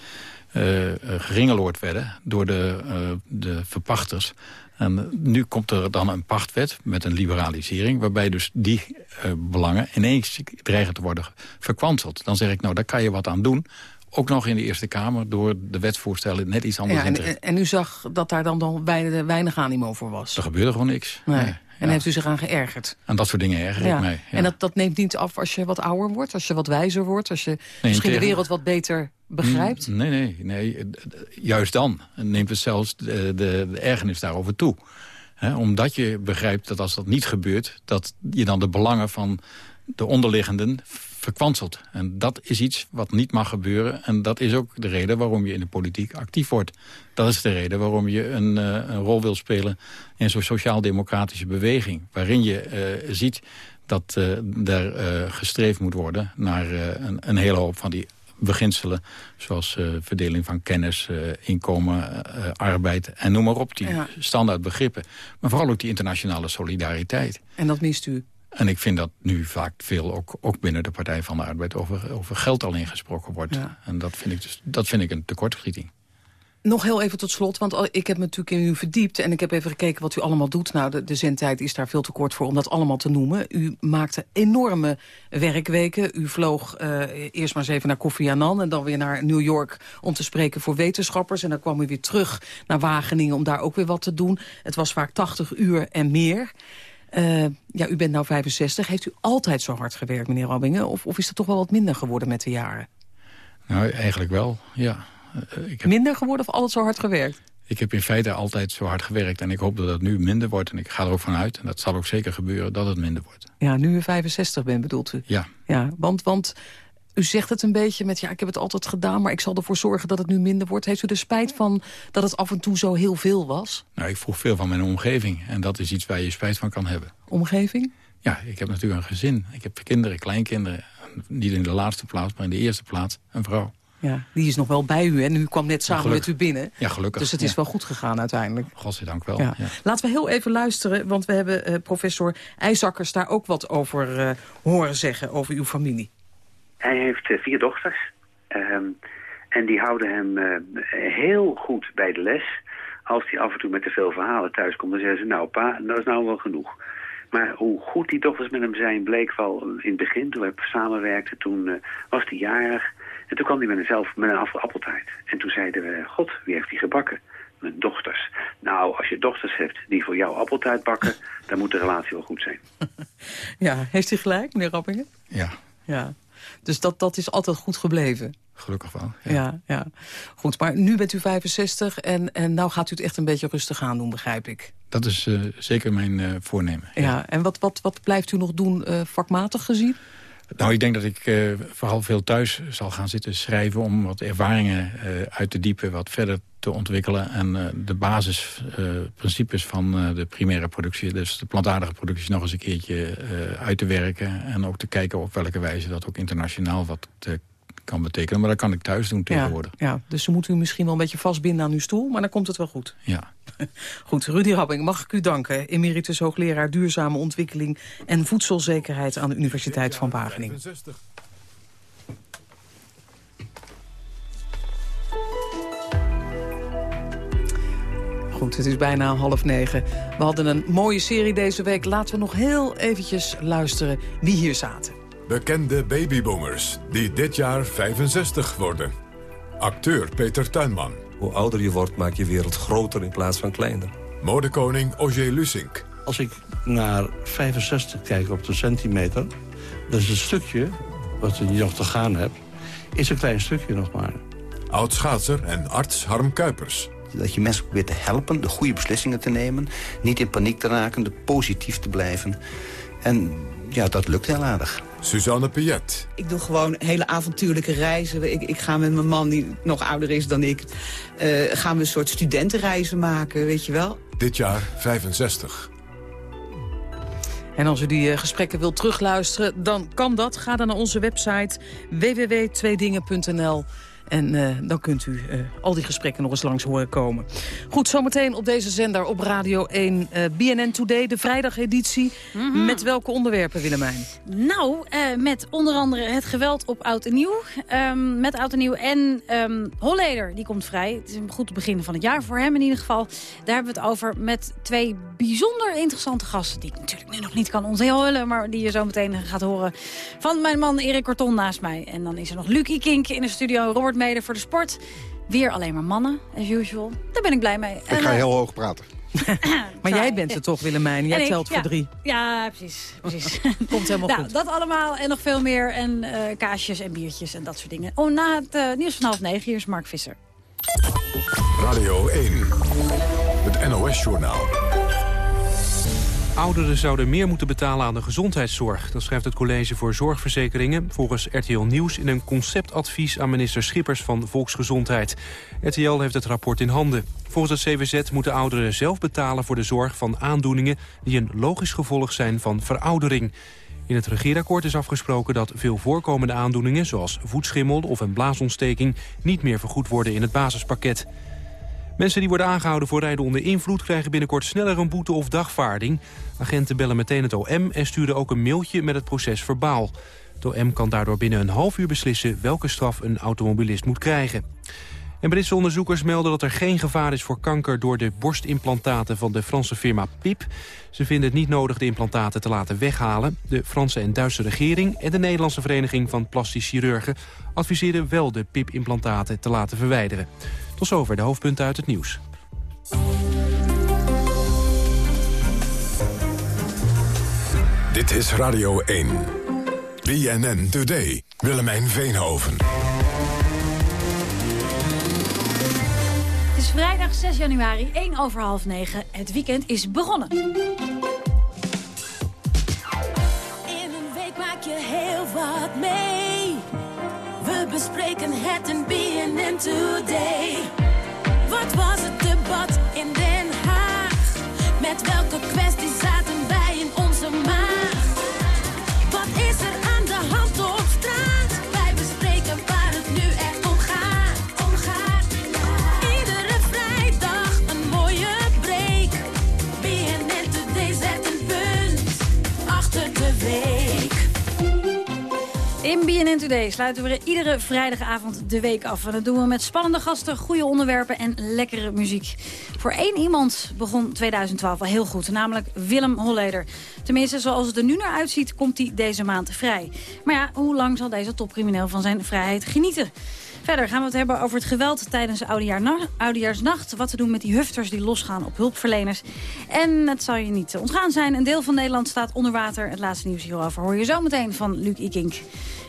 Speaker 8: geringeloord werden door de, uh, de verpachters. En nu komt er dan een pachtwet met een liberalisering... waarbij dus die uh, belangen ineens dreigen te worden verkwanseld. Dan zeg ik, nou, daar kan je wat aan doen ook nog in de Eerste Kamer door de wetsvoorstellen net iets anders
Speaker 3: ja, en, in En u zag dat daar dan, dan weinig, animo voor was?
Speaker 8: Er gebeurde gewoon niks.
Speaker 3: Nee. En heeft u zich aan geërgerd?
Speaker 8: En dat soort dingen erger ik mij.
Speaker 3: En dat, dat neemt niet af als je wat ouder wordt, als je wat wijzer wordt... als je misschien de wereld wat beter begrijpt?
Speaker 8: Nee, nee, nee. Juist dan neemt het zelfs de, de, ergernis daarover toe. omdat je begrijpt dat als dat niet gebeurt... dat je dan de belangen van de onderliggenden verkwanselt. En dat is iets wat niet mag gebeuren. En dat is ook de reden waarom je in de politiek actief wordt. Dat is de reden waarom je een, uh, een rol wil spelen in zo'n sociaal-democratische beweging. Waarin je uh, ziet dat uh, er gestreefd moet worden naar een, een hele hoop van die beginselen... zoals uh, verdeling van kennis, uh, inkomen, uh, arbeid en noem maar op. Die ja. standaard begrippen. Maar vooral ook die internationale solidariteit.
Speaker 3: En dat mist u?
Speaker 8: En ik vind dat nu vaak veel ook, ook binnen de Partij van de Arbeid over, over geld al ingesproken wordt. Ja. En dat vind, ik dus, dat vind ik een tekortschieting.
Speaker 3: Nog heel even tot slot, want ik heb me natuurlijk in u verdiept... en ik heb even gekeken wat u allemaal doet. Nou, de, de zendtijd is daar veel te kort voor om dat allemaal te noemen. U maakte enorme werkweken. U vloog uh, eerst maar eens even naar Kofi Annan... en dan weer naar New York om te spreken voor wetenschappers. En dan kwam u weer terug naar Wageningen om daar ook weer wat te doen. Het was vaak 80 uur en meer... Uh, ja, u bent nou 65. Heeft u altijd zo hard gewerkt, meneer Rabbingen? Of, of is het toch wel wat minder geworden met de jaren?
Speaker 8: Nou, eigenlijk wel, ja.
Speaker 3: Ik heb... Minder geworden of altijd zo hard gewerkt?
Speaker 8: Ik heb in feite altijd zo hard gewerkt en ik hoop dat het nu minder wordt. En ik ga er ook vanuit, en dat zal ook zeker gebeuren, dat het minder wordt.
Speaker 3: Ja, nu u 65 bent, bedoelt u?
Speaker 8: Ja.
Speaker 3: ja want, want u zegt het een beetje met, ja, ik heb het altijd gedaan... maar ik zal ervoor zorgen dat het nu minder wordt. Heeft u er spijt van dat het af en toe zo heel veel was?
Speaker 8: Nou, ik vroeg veel van mijn omgeving. En dat is iets waar je spijt van kan hebben.
Speaker 3: Omgeving?
Speaker 8: Ja, ik heb natuurlijk een gezin. Ik heb kinderen, kleinkinderen. Niet in de laatste plaats, maar in de eerste plaats een vrouw.
Speaker 3: Ja, die is nog wel bij u en u kwam net samen met u binnen.
Speaker 8: Ja, gelukkig.
Speaker 3: Dus het is wel goed gegaan uiteindelijk.
Speaker 8: Godzijdank wel. Ja. Ja.
Speaker 3: Laten we heel even luisteren, want we hebben uh, professor IJzakkers daar ook wat over uh, horen zeggen, over uw familie.
Speaker 11: Hij heeft uh, vier dochters. Um, en die houden hem uh, heel goed bij de les. Als hij af en toe met te veel verhalen thuis komt, dan zeggen ze... nou pa, dat is nou wel genoeg. Maar hoe goed die dochters met hem zijn, bleek wel in het begin. Toen we samenwerkten, toen uh, was hij jarig. En toen kwam hij met, een zelf, met een appeltaart. En toen zeiden we, god, wie heeft die gebakken? Mijn dochters. Nou, als je dochters hebt die voor jou appeltaart bakken... [LAUGHS] dan moet de relatie wel goed zijn.
Speaker 3: Ja, heeft hij gelijk, meneer Rappingen?
Speaker 8: Ja.
Speaker 3: Ja. Dus dat, dat is altijd goed gebleven.
Speaker 8: Gelukkig wel.
Speaker 3: Ja. ja, ja. Goed, maar nu bent u 65 en, en nou gaat u het echt een beetje rustig aan doen, begrijp ik.
Speaker 8: Dat is uh, zeker mijn uh, voornemen.
Speaker 3: Ja. ja, en wat, wat, wat blijft u nog doen uh, vakmatig gezien?
Speaker 8: Nou, ik denk dat ik uh, vooral veel thuis zal gaan zitten schrijven... om wat ervaringen uh, uit te diepen, wat verder te ontwikkelen... en uh, de basisprincipes van de primaire productie... dus de plantaardige productie nog eens een keertje uit te werken... en ook te kijken op welke wijze dat ook internationaal wat kan betekenen. Maar dat kan ik thuis doen tegenwoordig.
Speaker 3: Ja, ja, dus ze moet u misschien wel een beetje vastbinden aan uw stoel... maar dan komt het wel goed.
Speaker 8: Ja. [LAUGHS]
Speaker 3: Goed, Rudy Rabbing, mag ik u danken. Emeritus hoogleraar Duurzame Ontwikkeling en Voedselzekerheid... aan de Universiteit van Wageningen. Goed, het is bijna half negen. We hadden een mooie serie deze week. Laten we nog heel eventjes luisteren wie hier zaten.
Speaker 2: Bekende babyboomers die dit jaar 65 worden. Acteur Peter Tuinman.
Speaker 13: Hoe ouder je wordt, maak je wereld groter in plaats van kleiner.
Speaker 2: Modekoning Auger Lusink.
Speaker 14: Als ik naar 65 kijk op de centimeter... dat is een stukje wat je nog te gaan hebt... is een klein stukje nog maar.
Speaker 2: Oud-schaatser en arts Harm Kuipers.
Speaker 15: Dat je mensen probeert te helpen, de goede beslissingen te nemen... niet in paniek te raken, positief te blijven. En ja, dat lukt heel aardig.
Speaker 2: Suzanne Piet.
Speaker 16: Ik doe gewoon hele avontuurlijke reizen. Ik, ik ga met mijn man, die nog ouder is dan ik... Uh, gaan we een soort studentenreizen maken, weet je wel.
Speaker 2: Dit jaar 65.
Speaker 3: En als u die uh, gesprekken wilt terugluisteren, dan kan dat. Ga dan naar onze website www.tweedingen.nl En uh, dan kunt u uh, al die gesprekken nog eens langs horen komen. Goed, zometeen op deze zender op Radio 1 uh, BNN Today, de vrijdageditie. Mm -hmm. Met welke onderwerpen, Willemijn?
Speaker 17: Nou, met onder andere het geweld op Oud en Nieuw. Um, met Oud en Nieuw en um, Holleder, die komt vrij. Het is een goed begin van het jaar voor hem in ieder geval. Daar hebben we het over met twee bijzonder interessante gasten... die ik natuurlijk nu nog niet kan onthullen, maar die je zo meteen gaat horen... van mijn man Erik Korton naast mij. En dan is er nog Lucie Kink in de studio, Robert Mede voor de sport. Weer alleen maar mannen, as usual. Daar ben ik blij mee.
Speaker 18: Ik ga heel hoog praten. [LAUGHS]
Speaker 3: maar jij bent er toch, Willemijn? Jij telt voor
Speaker 17: ja,
Speaker 3: drie.
Speaker 17: Ja, precies. precies. [LAUGHS]
Speaker 3: Komt helemaal
Speaker 17: nou,
Speaker 3: goed.
Speaker 17: Dat allemaal en nog veel meer. En uh, kaasjes en biertjes en dat soort dingen. Oh, na het uh, nieuws van half negen, hier is Mark Visser.
Speaker 2: Radio 1, het NOS-journaal.
Speaker 1: Ouderen zouden meer moeten betalen aan de gezondheidszorg. Dat schrijft het College voor Zorgverzekeringen... volgens RTL Nieuws in een conceptadvies aan minister Schippers van Volksgezondheid. RTL heeft het rapport in handen. Volgens het CWZ moeten ouderen zelf betalen voor de zorg van aandoeningen... die een logisch gevolg zijn van veroudering. In het regeerakkoord is afgesproken dat veel voorkomende aandoeningen... zoals voetschimmel of een blaasontsteking... niet meer vergoed worden in het basispakket. Mensen die worden aangehouden voor rijden onder invloed... krijgen binnenkort sneller een boete of dagvaarding. Agenten bellen meteen het OM en sturen ook een mailtje met het proces verbaal. Het OM kan daardoor binnen een half uur beslissen... welke straf een automobilist moet krijgen. En Britse onderzoekers melden dat er geen gevaar is voor kanker... door de borstimplantaten van de Franse firma PIP. Ze vinden het niet nodig de implantaten te laten weghalen. De Franse en Duitse regering en de Nederlandse Vereniging van Plastisch Chirurgen... adviseren wel de PIP-implantaten te laten verwijderen. Tot zover de hoofdpunten uit het nieuws.
Speaker 2: Dit is Radio 1. BNN Today. Willemijn Veenhoven.
Speaker 17: Het is vrijdag 6 januari, 1 over half 9. Het weekend is begonnen.
Speaker 19: In een week maak je heel wat mee. Bespreken het in BNN Today. Wat was het debat in Den Haag? Met welke kwesties In BNN Today
Speaker 17: sluiten we iedere vrijdagavond de week af. En dat doen we met spannende gasten, goede onderwerpen en lekkere muziek. Voor één iemand begon 2012 al heel goed, namelijk Willem Holleder. Tenminste, zoals het er nu naar uitziet, komt hij deze maand vrij. Maar ja, hoe lang zal deze topcrimineel van zijn vrijheid genieten? Verder gaan we het hebben over het geweld tijdens de Oudejaarsnacht. Wat te doen met die hufters die losgaan op hulpverleners. En het zal je niet ontgaan zijn. Een deel van Nederland staat onder water. Het laatste nieuws hierover hoor je zo meteen van Luc Ikink.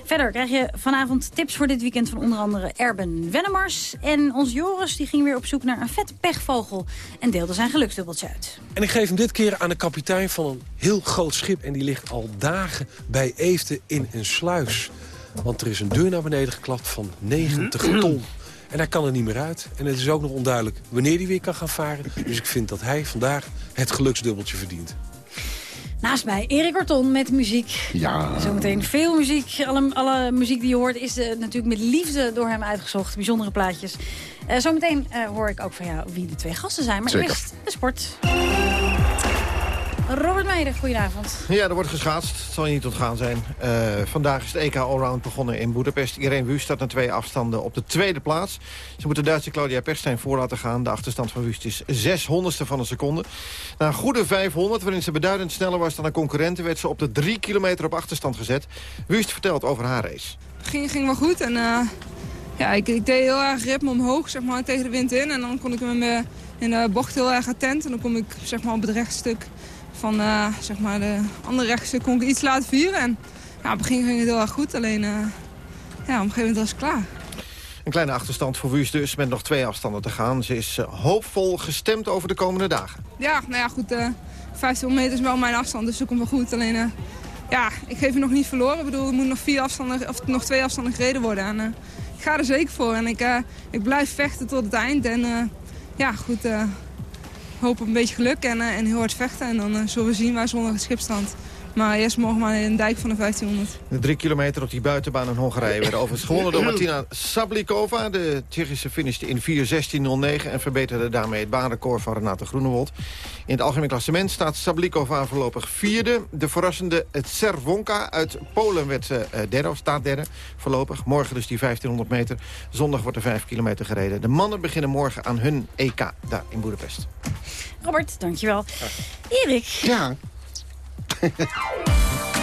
Speaker 17: Verder krijg je vanavond tips voor dit weekend van onder andere Erben Wennemars. En ons Joris die ging weer op zoek naar een vette pechvogel en deelde zijn geluksdubbeltje uit.
Speaker 20: En ik geef hem dit keer aan de kapitein van een heel groot schip. En die ligt al dagen bij Eefde in een sluis. Want er is een deur naar beneden geklapt van 90 ton. En hij kan er niet meer uit. En het is ook nog onduidelijk wanneer hij weer kan gaan varen. Dus ik vind dat hij vandaag het geluksdubbeltje verdient.
Speaker 17: Naast mij Erik Orton met muziek.
Speaker 18: Ja.
Speaker 17: Zometeen veel muziek. Alle, alle muziek die je hoort is uh, natuurlijk met liefde door hem uitgezocht. Bijzondere plaatjes. Uh, zometeen uh, hoor ik ook van jou wie de twee gasten zijn. Maar
Speaker 18: Zeker.
Speaker 17: eerst de sport. Robert Meijer, goedenavond.
Speaker 18: Ja, er wordt geschaatst. Het zal je niet ontgaan zijn. Uh, vandaag is het EK Allround begonnen in Boedapest. Irene Wust staat na twee afstanden op de tweede plaats. Ze moet de Duitse Claudia Perstijn voor laten gaan. De achterstand van Wust is 600ste van een seconde. Na een goede 500, waarin ze beduidend sneller was dan haar concurrenten... werd ze op de drie kilometer op achterstand gezet. Wust vertelt over haar race.
Speaker 21: Ging, ging wel goed en uh, ja, ik, ik, deed heel erg ritme omhoog zeg maar, tegen de wind in. En dan kon ik hem in, in de bocht heel erg attent. En dan kom ik zeg maar, op het rechtstuk van uh, zeg maar de andere rechtstuk kon ik iets laten vieren. En ja, op het begin ging het heel erg goed, alleen uh, ja, op een gegeven moment was het klaar.
Speaker 18: Een kleine achterstand voor Wust dus, met nog twee afstanden te gaan. Ze is uh, hoopvol gestemd over de komende dagen.
Speaker 21: Ja, nou ja, goed, 15 meter is wel mijn afstand, dus dat komt wel goed. Alleen, ja, ik geef hem nog niet verloren. Ik bedoel, er moeten nog, vier afstanden, of nog twee afstanden gereden worden. En, ik ga er zeker voor en ik, ik blijf vechten tot het eind. En ja, goed hoop op een beetje geluk en, uh, en heel hard vechten. En dan uh, zullen we zien waar zondag het schip strandt. Maar eerst morgen maar in een dijk van de 1500.
Speaker 18: De drie kilometer op die buitenbaan in Hongarije werden overigens gewonnen door [CLEARS THROAT] Martina Sablikova. De Tsjechische finishte in 4.16.09 en verbeterde daarmee het baanrecord van Renate Groenewold. In het algemeen klassement staat Sablikova voorlopig vierde. De verrassende Tserwonka uit Polen werd uh, derde, of staat derde voorlopig. Morgen dus die 1500 meter. Zondag wordt er 5 kilometer gereden. De mannen beginnen morgen aan hun EK daar in Boedapest.
Speaker 17: Robert, dankjewel. Erik.
Speaker 22: Ja.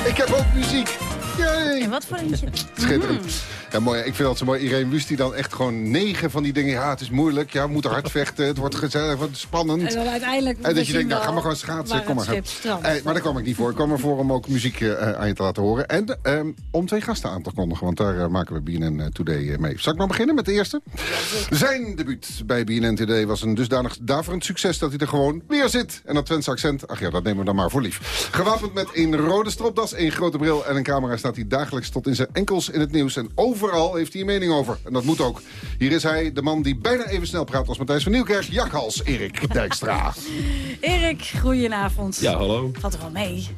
Speaker 22: Ik heb ook muziek. Yay.
Speaker 17: En wat voor eentje?
Speaker 22: Schitterend. Ja, mooi. Ik vind dat zo mooi. Irene Wust die dan echt gewoon negen van die dingen... Ja, het is moeilijk. Ja, we moeten hard [LAUGHS] vechten. Het wordt gezellig. Het spannend.
Speaker 17: En dan uiteindelijk...
Speaker 22: En dat je denkt, nou, ga maar gewoon schaatsen. Kom maar. Eh, maar daar kwam ik niet voor. Ik kwam ervoor om ook muziek uh, aan je te laten horen. En uh, om twee gasten aan te kondigen. Want daar uh, maken we BNN Today mee. Zal ik maar beginnen met de eerste? Zijn debuut bij BNN Today was een dusdanig daverend succes... dat hij er gewoon weer zit. En dat Twentse accent, ach ja, dat nemen we dan maar voor lief. Gewapend met een rode stropdas, een grote bril en een camera... staat hij dagelijks tot in zijn enkels in het nieuws. En overal heeft hij een mening over. En dat moet ook. Hier is hij, de man die bijna even snel praat als Matthijs van Nieuwkerk. Jakhals, Erik Dijkstra. [LAUGHS]
Speaker 17: Erik, goedenavond.
Speaker 23: Ja, hallo.
Speaker 17: Valt er wel mee.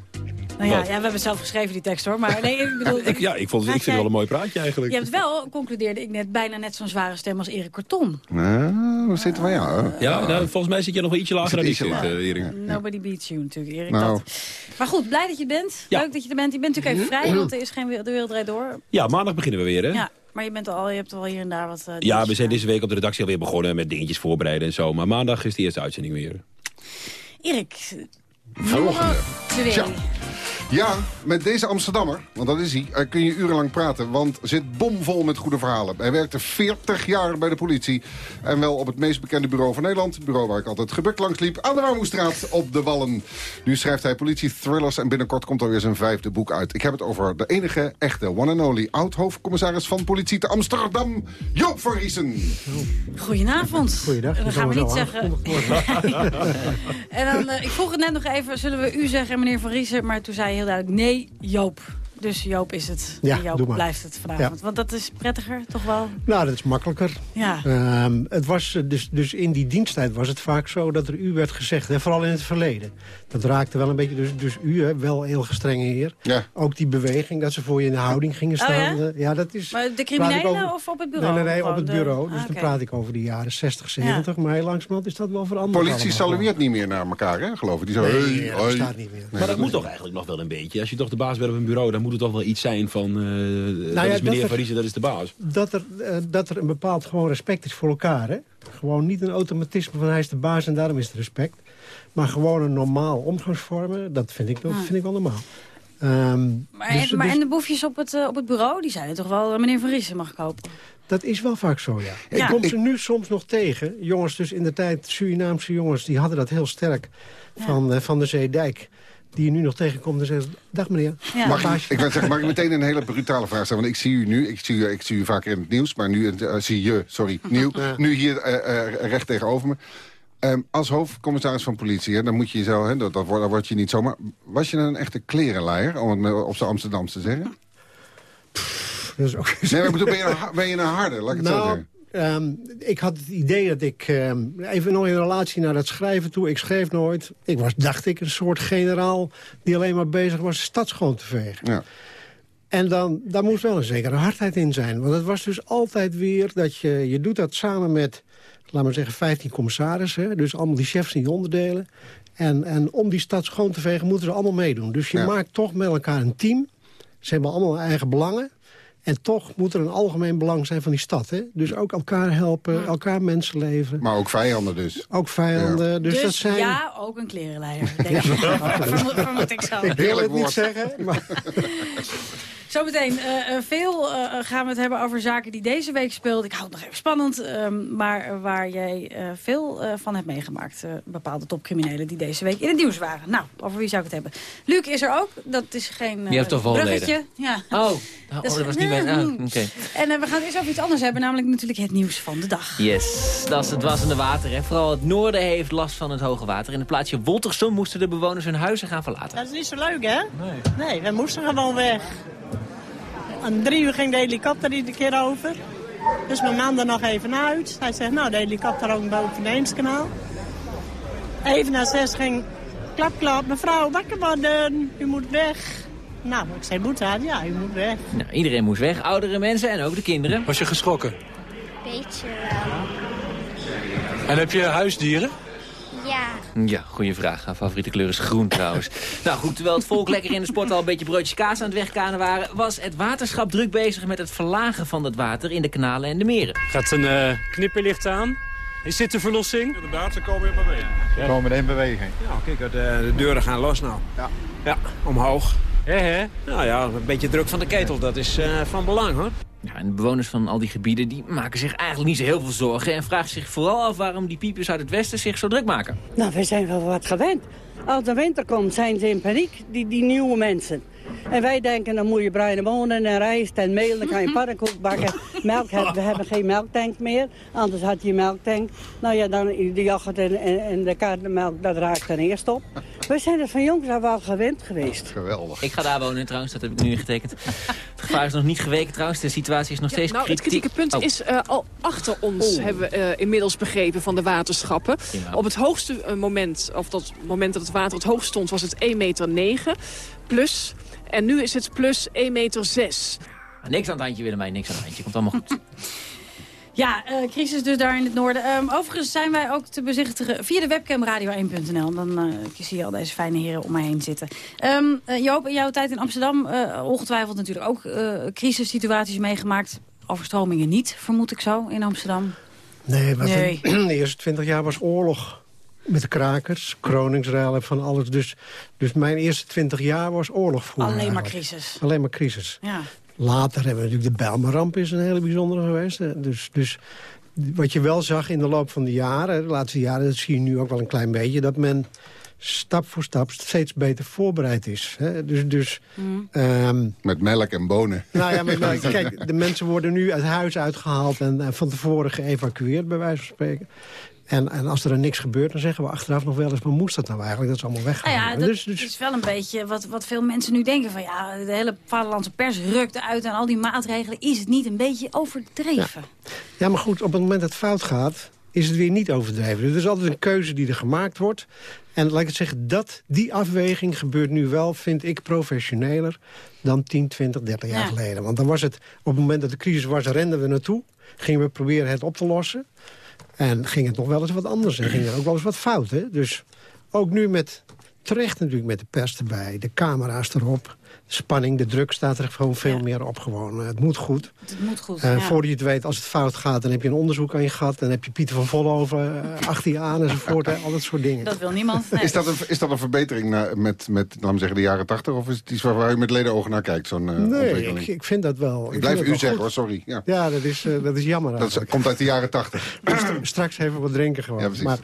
Speaker 17: Nou ja, ja, we hebben zelf geschreven die tekst hoor. Maar nee, ik bedoel... [LAUGHS]
Speaker 23: ik, ja, ik, vond, ik vind het wel een mooi praatje eigenlijk.
Speaker 17: Je hebt wel, concludeerde ik net, bijna net zo'n zware stem als Erik Korton.
Speaker 22: Nou, we zitten van jou.
Speaker 23: Ja, nou, volgens mij zit je nog wel ietsje lager dan ik zit, uh, Erik.
Speaker 17: Nobody beats you natuurlijk, Erik. Nou. Maar goed, blij dat je bent. Ja. Leuk dat je er bent. Je bent natuurlijk even vrij, want er is geen de wereld door.
Speaker 23: Ja, maandag beginnen we weer, hè?
Speaker 17: Ja. Maar je, bent al, je hebt al hier en daar wat... Uh,
Speaker 23: ja, we zijn deze week op de redactie alweer begonnen met dingetjes voorbereiden en zo. Maar maandag is de eerste uitzending weer.
Speaker 17: Erik,
Speaker 22: Volgende.
Speaker 17: Twee.
Speaker 22: Ja, met deze Amsterdammer, want dat is hij, uh, kun je urenlang praten. Want zit bomvol met goede verhalen. Hij werkte 40 jaar bij de politie. En wel op het meest bekende bureau van Nederland. Het bureau waar ik altijd gebukt langs liep. Aan de Warmoestraat op de Wallen. Nu schrijft hij politie-thrillers en binnenkort komt er weer zijn vijfde boek uit. Ik heb het over de enige echte one and only oud-hoofdcommissaris van politie te Amsterdam. Joop van Riesen.
Speaker 17: Goedenavond.
Speaker 24: Goeiedag.
Speaker 17: Dan gaan we niet zeggen... [LAUGHS] en dan, uh, ik vroeg het net nog even, zullen we u zeggen, meneer van Riesen? Maar toen zei je heel duidelijk, nee, Joop. Dus Joop is het.
Speaker 24: Ja,
Speaker 17: Joop
Speaker 24: doe maar.
Speaker 17: blijft het vanavond.
Speaker 24: Ja.
Speaker 17: Want dat is prettiger, toch wel?
Speaker 24: Nou, dat is makkelijker.
Speaker 17: Ja.
Speaker 24: Um, het was, dus, dus in die diensttijd was het vaak zo dat er u werd gezegd. En vooral in het verleden. Dat raakte wel een beetje. Dus, dus u, hè, wel heel gestrenge heer.
Speaker 22: Ja.
Speaker 24: Ook die beweging, dat ze voor je in de houding gingen staan.
Speaker 17: Oh, ja?
Speaker 24: ja? dat is...
Speaker 17: Maar de criminelen over... of op het bureau?
Speaker 24: Nee, nee, nee op het
Speaker 17: de-
Speaker 24: bureau. Dus
Speaker 17: Ah,
Speaker 24: dan praat ik over de jaren 60, 70. Maar heel langzamerhand is dat wel veranderd.
Speaker 22: Politie salueert niet meer naar elkaar, hè, geloof ik. Die zo,
Speaker 24: Nee,
Speaker 22: hey,
Speaker 24: dat bestaat niet meer.
Speaker 22: Nee,
Speaker 23: maar dat moet toch eigenlijk nog wel een beetje. Als je toch de baas bent op een bureau, dan moet het toch wel iets zijn van... eh, dat
Speaker 24: Nou ja,
Speaker 23: is meneer
Speaker 24: dat er-
Speaker 23: Van Riesen, dat is de baas.
Speaker 24: dat er, eh, dat er een bepaald gewoon respect is voor elkaar. Hè? Gewoon niet een automatisme van hij is de baas en daarom is het respect. Maar gewoon een normaal omgangsvormen, dat vind ik, dat
Speaker 17: Ah.
Speaker 24: vind ik wel normaal. Ehm,
Speaker 17: Maar,
Speaker 24: dus-
Speaker 17: en, maar
Speaker 24: dus
Speaker 17: en de boefjes op het, eh, op het bureau, die zeiden toch wel... meneer Van Riesen mag kopen.
Speaker 24: dat is wel vaak zo, ja.
Speaker 17: Ja.
Speaker 24: Ik kom ze nu soms nog tegen. Jongens dus in de tijd, Surinaamse jongens, die hadden dat heel sterk van, eh, van de Zeedijk. Die je nu nog tegenkomt en zegt, dag meneer.
Speaker 17: Ja.
Speaker 22: Mag ik, ik, wil zeggen, mag ik meteen een hele brutale vraag stellen? Want ik zie u nu, ik zie u, ik zie u vaker in het nieuws, maar nu eh, zie je, sorry, nieuw, nu hier eh, eh, recht tegenover me. Ehm, als hoofdcommissaris van politie, hè, dan moet je zo, hè, dat, dat, word, dat word je niet zomaar. Was je een echte klerenleier, om het op zijn Amsterdams te zeggen?
Speaker 24: Dat is ook...
Speaker 22: Nee, maar ik bedoel, ben je een, ha- ben je een harde, laat ik het zo
Speaker 24: Nou,
Speaker 22: zeggen.
Speaker 24: Ehm, ik had het idee dat ik... ehm, even nog in relatie naar het schrijven toe. Ik schreef nooit. Ik was, dacht ik, een soort generaal... die alleen maar bezig was de stad schoon te vegen.
Speaker 22: Ja.
Speaker 24: En dan, daar moest wel een zekere hardheid in zijn. Want het was dus altijd weer dat je... je doet dat samen met, laat maar zeggen, 15 commissarissen. Dus allemaal die chefs en die onderdelen. En, en om die stad schoon te vegen moeten ze allemaal meedoen. Dus je
Speaker 22: Ja.
Speaker 24: maakt toch met elkaar een team. Ze hebben allemaal eigen belangen. En toch moet er een algemeen belang zijn van die stad. Hè? Dus ook elkaar helpen, elkaar mensenleven.
Speaker 22: Maar ook vijanden dus.
Speaker 24: Ook vijanden. Dus,
Speaker 17: Dus,
Speaker 24: dat zijn...
Speaker 17: ja, ook een klerenleier, denk ik. [LAUGHS] Vermoed, vermoed ik zo.
Speaker 24: Ik wil het niet zeggen, maar [LAUGHS]
Speaker 17: Zometeen eh, eh, veel eh, gaan we het hebben over zaken die deze week speelden. Ik hou het nog even spannend, ehm, maar waar jij eh, veel eh, van hebt meegemaakt. eh, bepaalde topcriminelen die deze week in het nieuws waren. Nou, over wie zou ik het hebben? Luc is er ook. Dat is geen eh,
Speaker 25: heeft toch wel
Speaker 17: bruggetje. Ja.
Speaker 25: Oh, oh,
Speaker 17: Dat
Speaker 25: was niet mijn... Ah, oké.
Speaker 17: En we gaan het eerst over iets anders hebben, namelijk natuurlijk het nieuws van de dag.
Speaker 25: Yes, dat is het wassende water. Hè. Vooral het noorden heeft last van het hoge water. In het plaatsje Woltersum moesten de bewoners hun huizen gaan verlaten.
Speaker 26: Dat is niet zo leuk, hè? Nee. Nee, we moesten gewoon weg. Om drie uur ging de helikopter iedere keer over. Dus mijn man er nog even uit. Hij zegt, nou, de helikopter ook boven het Eemskanaal. Even na zes ging klap, klap, mevrouw, wakker worden. U moet weg. Nou, ik zei, moet aan, ja, u moet weg.
Speaker 25: Nou, iedereen moest weg, oudere mensen en ook de kinderen.
Speaker 20: Was je geschrokken?
Speaker 27: Beetje wel.
Speaker 20: En heb je huisdieren?
Speaker 27: Ja.
Speaker 25: Ja, goede vraag. Haar favoriete kleur is groen trouwens. [LAUGHS] nou goed, terwijl het volk lekker in de sport al een beetje broodjes kaas aan het wegkanen waren... was het waterschap druk bezig met het verlagen van het water in de kanalen en de meren.
Speaker 28: Gaat een uh, knipperlicht aan? Is dit de verlossing?
Speaker 29: Inderdaad, ze komen in beweging. Ze komen in beweging.
Speaker 30: Ja, kijk, de, de deuren gaan los nou.
Speaker 29: Ja.
Speaker 30: Ja, omhoog.
Speaker 28: He, he.
Speaker 30: Nou ja, een beetje druk van de ketel, dat is uh, van belang hoor.
Speaker 25: Ja, en de bewoners van al die gebieden die maken zich eigenlijk niet zo heel veel zorgen... en vragen zich vooral af waarom die piepers uit het westen zich zo druk maken.
Speaker 31: Nou, wij zijn wel wat gewend. Als de winter komt, zijn ze in paniek, die, die nieuwe mensen. En wij denken, dan moet je bruine bonen en rijst en meel, dan kan je [LAUGHS] pannenkoek bakken. Melk, we hebben geen melktank meer, anders had je een melktank. Nou ja, dan de yoghurt en, en, en de karnemelk, dat raakt dan eerst op. We zijn er van jongs af wel gewend geweest.
Speaker 22: Geweldig.
Speaker 25: Ik ga daar wonen trouwens, dat heb ik nu ingetekend. Het gevaar is nog niet geweken trouwens, de situatie is nog steeds
Speaker 32: nou,
Speaker 25: kritiek.
Speaker 32: Het kritieke punt
Speaker 25: oh.
Speaker 32: is uh, al achter ons,
Speaker 25: oh.
Speaker 32: hebben we uh, inmiddels begrepen van de waterschappen.
Speaker 25: Ja.
Speaker 32: Op het hoogste uh, moment, of dat moment dat het water het hoogst stond, was het 1,9 meter 9 plus... En nu is het plus 1,6 meter. 6.
Speaker 25: Niks aan het handje, Willemijn, niks aan het handje. Komt allemaal goed. [LAUGHS]
Speaker 17: Ja, uh, crisis dus daar in het noorden. Um, overigens zijn wij ook te bezichtigen via de webcam radio1.nl. Dan uh, zie je al deze fijne heren om mij heen zitten. Um, uh, Joop, in jouw tijd in Amsterdam ongetwijfeld natuurlijk ook crisissituaties meegemaakt. Overstromingen niet, vermoed ik zo, in Amsterdam.
Speaker 24: Nee, wat nee. [CLEARS THROAT] de eerste twintig jaar was oorlog. Met de krakers, kroningsruil van alles. Dus, dus mijn eerste twintig jaar was oorlog voor.
Speaker 17: Alleen maar crisis.
Speaker 24: Alleen maar crisis.
Speaker 17: Ja.
Speaker 24: Later hebben we natuurlijk de Bijlmerramp is een hele bijzondere geweest. Dus, dus wat je wel zag in de loop van de jaren, de laatste jaren... dat zie je nu ook wel een klein beetje... dat men stap voor stap steeds beter voorbereid is. Hè? Dus, dus,
Speaker 17: mm.
Speaker 24: um,
Speaker 22: met melk en bonen.
Speaker 24: Nou ja, met melk. [LAUGHS] Kijk, de mensen worden nu uit huis uitgehaald... en, en van tevoren geëvacueerd, bij wijze van spreken. En, en als er dan niks gebeurt, dan zeggen we achteraf nog wel eens... maar moest dat nou eigenlijk? Dat is allemaal weggaan.
Speaker 17: Nou ja, dat
Speaker 24: dus, dus...
Speaker 17: is wel een beetje wat, wat veel mensen nu denken. Van ja, de hele vaderlandse pers rukt uit en al die maatregelen. Is het niet een beetje overdreven?
Speaker 24: Ja. ja, maar goed, op het moment dat het fout gaat... is het weer niet overdreven. Dus er is altijd een keuze die er gemaakt wordt. En laat ik het zeggen, dat, die afweging gebeurt nu wel, vind ik, professioneler... dan 10, 20, 30 jaar
Speaker 17: Ja.
Speaker 24: geleden. Want dan was het, op het moment dat de crisis was, renden we naartoe. Gingen we proberen het op te lossen. En ging het nog wel eens wat anders. En ging er ook wel eens wat fout. Hè? Dus ook nu met, terecht natuurlijk met de pers erbij. De camera's erop. De spanning, de druk staat er gewoon veel meer op. Gewoon. Uh, het moet goed.
Speaker 17: Het moet goed,
Speaker 24: Uh,
Speaker 17: ja.
Speaker 24: Voordat je het weet, als het fout gaat, dan heb je een onderzoek aan je gat. Dan heb je Pieter van Vollenhoven uh, achter je aan enzovoort. al dat soort dingen.
Speaker 17: Dat wil niemand. Nee.
Speaker 22: Is, dat een, is dat een verbetering na, met, met laten we zeggen, de jaren tachtig? Of is het iets waar, waar je met ledenogen naar kijkt, zo'n uh,
Speaker 24: nee, ik, ik vind dat wel.
Speaker 22: Ik blijf u zeggen
Speaker 24: goed.
Speaker 22: hoor, sorry. Ja.
Speaker 24: Ja, dat is, uh, dat is jammer
Speaker 22: Dat
Speaker 24: eigenlijk.
Speaker 22: komt uit de jaren tachtig. [CLEARS THROAT]
Speaker 24: Straks even wat drinken gewoon.
Speaker 22: Ja, precies.
Speaker 24: maar,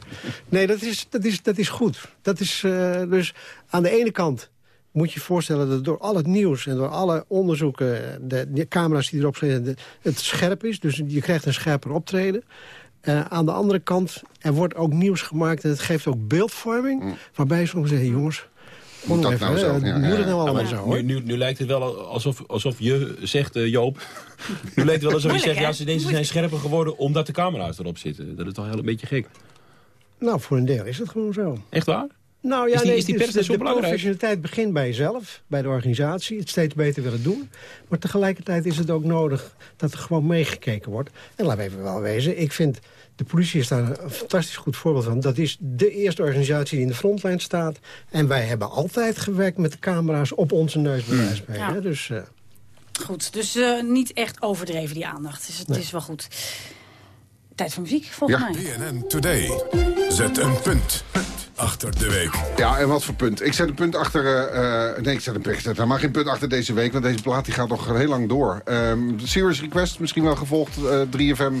Speaker 24: nee, dat is, dat, is, dat is goed. Dat is uh, dus aan de ene kant moet je je voorstellen dat door al het nieuws en door alle onderzoeken... de, de camera's die erop zitten, het scherp is. Dus je krijgt een scherper optreden. Uh, aan de andere kant, er wordt ook nieuws gemaakt... en het geeft ook beeldvorming, mm. waarbij soms zeggen... jongens,
Speaker 22: moet dat
Speaker 24: even,
Speaker 22: nou zo?
Speaker 24: Ja, moet het nou allemaal zo,
Speaker 23: nu, nu, nu, lijkt het wel alsof, alsof je zegt, uh, Joop... [LAUGHS] nu lijkt het wel alsof je zegt, ja, deze zijn scherper geworden... omdat de camera's erop zitten. Dat is toch heel een beetje gek.
Speaker 24: Nou, voor een deel is het gewoon zo.
Speaker 23: Echt waar?
Speaker 24: Nou ja,
Speaker 23: is die,
Speaker 24: nee,
Speaker 23: is die
Speaker 24: dus
Speaker 23: pers
Speaker 24: de,
Speaker 23: zo
Speaker 24: de
Speaker 23: belangrijk?
Speaker 24: professionaliteit begint bij jezelf, bij de organisatie. Het steeds beter willen doen. Maar tegelijkertijd is het ook nodig dat er gewoon meegekeken wordt. En laten we even wel wezen, ik vind... De politie is daar een fantastisch goed voorbeeld van. Dat is de eerste organisatie die in de frontlijn staat. En wij hebben altijd gewerkt met de camera's op onze neus van
Speaker 17: Ja.
Speaker 24: Dus, uh,
Speaker 17: Goed, dus uh, niet echt overdreven die aandacht. Dus het
Speaker 24: Nee.
Speaker 17: is wel goed. Tijd voor muziek, volgens
Speaker 2: Ja.
Speaker 17: mij.
Speaker 2: BNN Today. Zet een punt achter de week.
Speaker 22: Ja, en wat voor punt? Ik zet een punt achter... eh, eh, nee, ik zet een punt. Zet helemaal geen punt achter deze week. Want deze plaat die gaat nog heel lang door. Ehm Serious Request, misschien wel gevolgd. eh 3FM.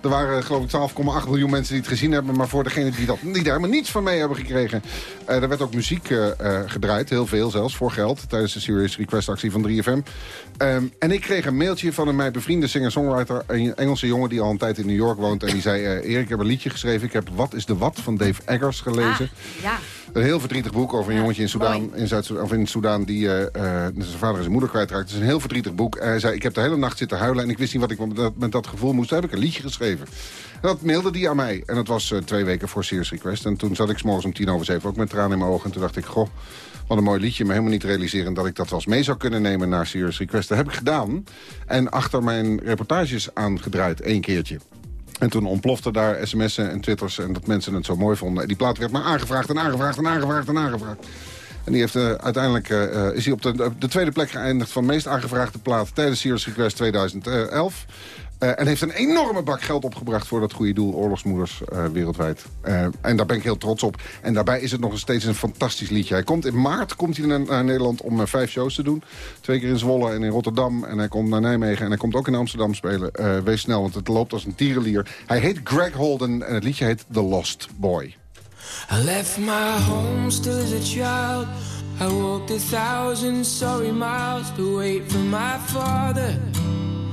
Speaker 22: Er waren geloof ik 12,8 miljoen mensen die het gezien hebben. Maar voor degenen die, dat, die daar helemaal niets van mee hebben gekregen... eh er werd ook muziek eh, eh, gedraaid. Heel veel zelfs, voor geld. Tijdens de Serious Request actie van 3FM. Ehm, en ik kreeg een mailtje van een mij bevriende singer-songwriter... een Engelse jongen die al een tijd in New York woont. En die zei, Erik, ik heb een liedje geschreven. Ik heb Wat is de Wat van Dave Eggers gelezen.
Speaker 17: Ja.
Speaker 22: Een heel verdrietig boek over een jongetje in Soudaan, in Zuid of in Soudaan die uh, zijn vader en zijn moeder kwijtraakt. Het is een heel verdrietig boek. hij zei, ik heb de hele nacht zitten huilen en ik wist niet wat ik met dat, met dat gevoel moest. Toen heb ik een liedje geschreven. En dat mailde die aan mij. En dat was uh, twee weken voor Serious Request. En toen zat ik s'morgens om tien over zeven ook met tranen in mijn ogen. En toen dacht ik, goh, wat een mooi liedje. Maar helemaal niet realiseren dat ik dat wel eens mee zou kunnen nemen naar Serious Request. Dat heb ik gedaan. En achter mijn reportages aangedraaid, één keertje. En toen ontplofte daar sms'en en twitters en dat mensen het zo mooi vonden. En die plaat werd maar aangevraagd en aangevraagd en aangevraagd en aangevraagd. En die heeft uh, uiteindelijk uh, is hij op de, de, tweede plek geëindigd van meest aangevragde plaat tijdens Serious Request 2011. Uh, en heeft een enorme bak geld opgebracht voor dat goede doel, oorlogsmoeders uh, wereldwijd. Uh, en daar ben ik heel trots op. En daarbij is het nog steeds een fantastisch liedje. Hij komt in maart komt hij naar, naar Nederland om vijf shows te doen. Twee keer in Zwolle en in Rotterdam. En hij komt naar Nijmegen en hij komt ook in Amsterdam spelen. wees snel, want het loopt als een tierenlier. Hij heet Greg Holden en het liedje heet The Lost Boy.
Speaker 33: I left my home still as a child. I walked a thousand sorry miles to wait for my father.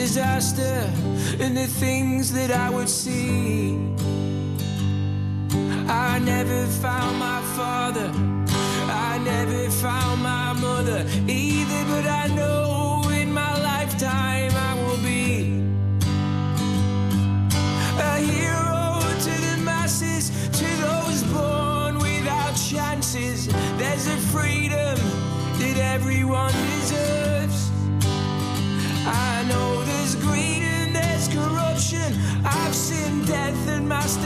Speaker 33: disaster and the things that I would see. I never found my father, I never found my mother either, but I know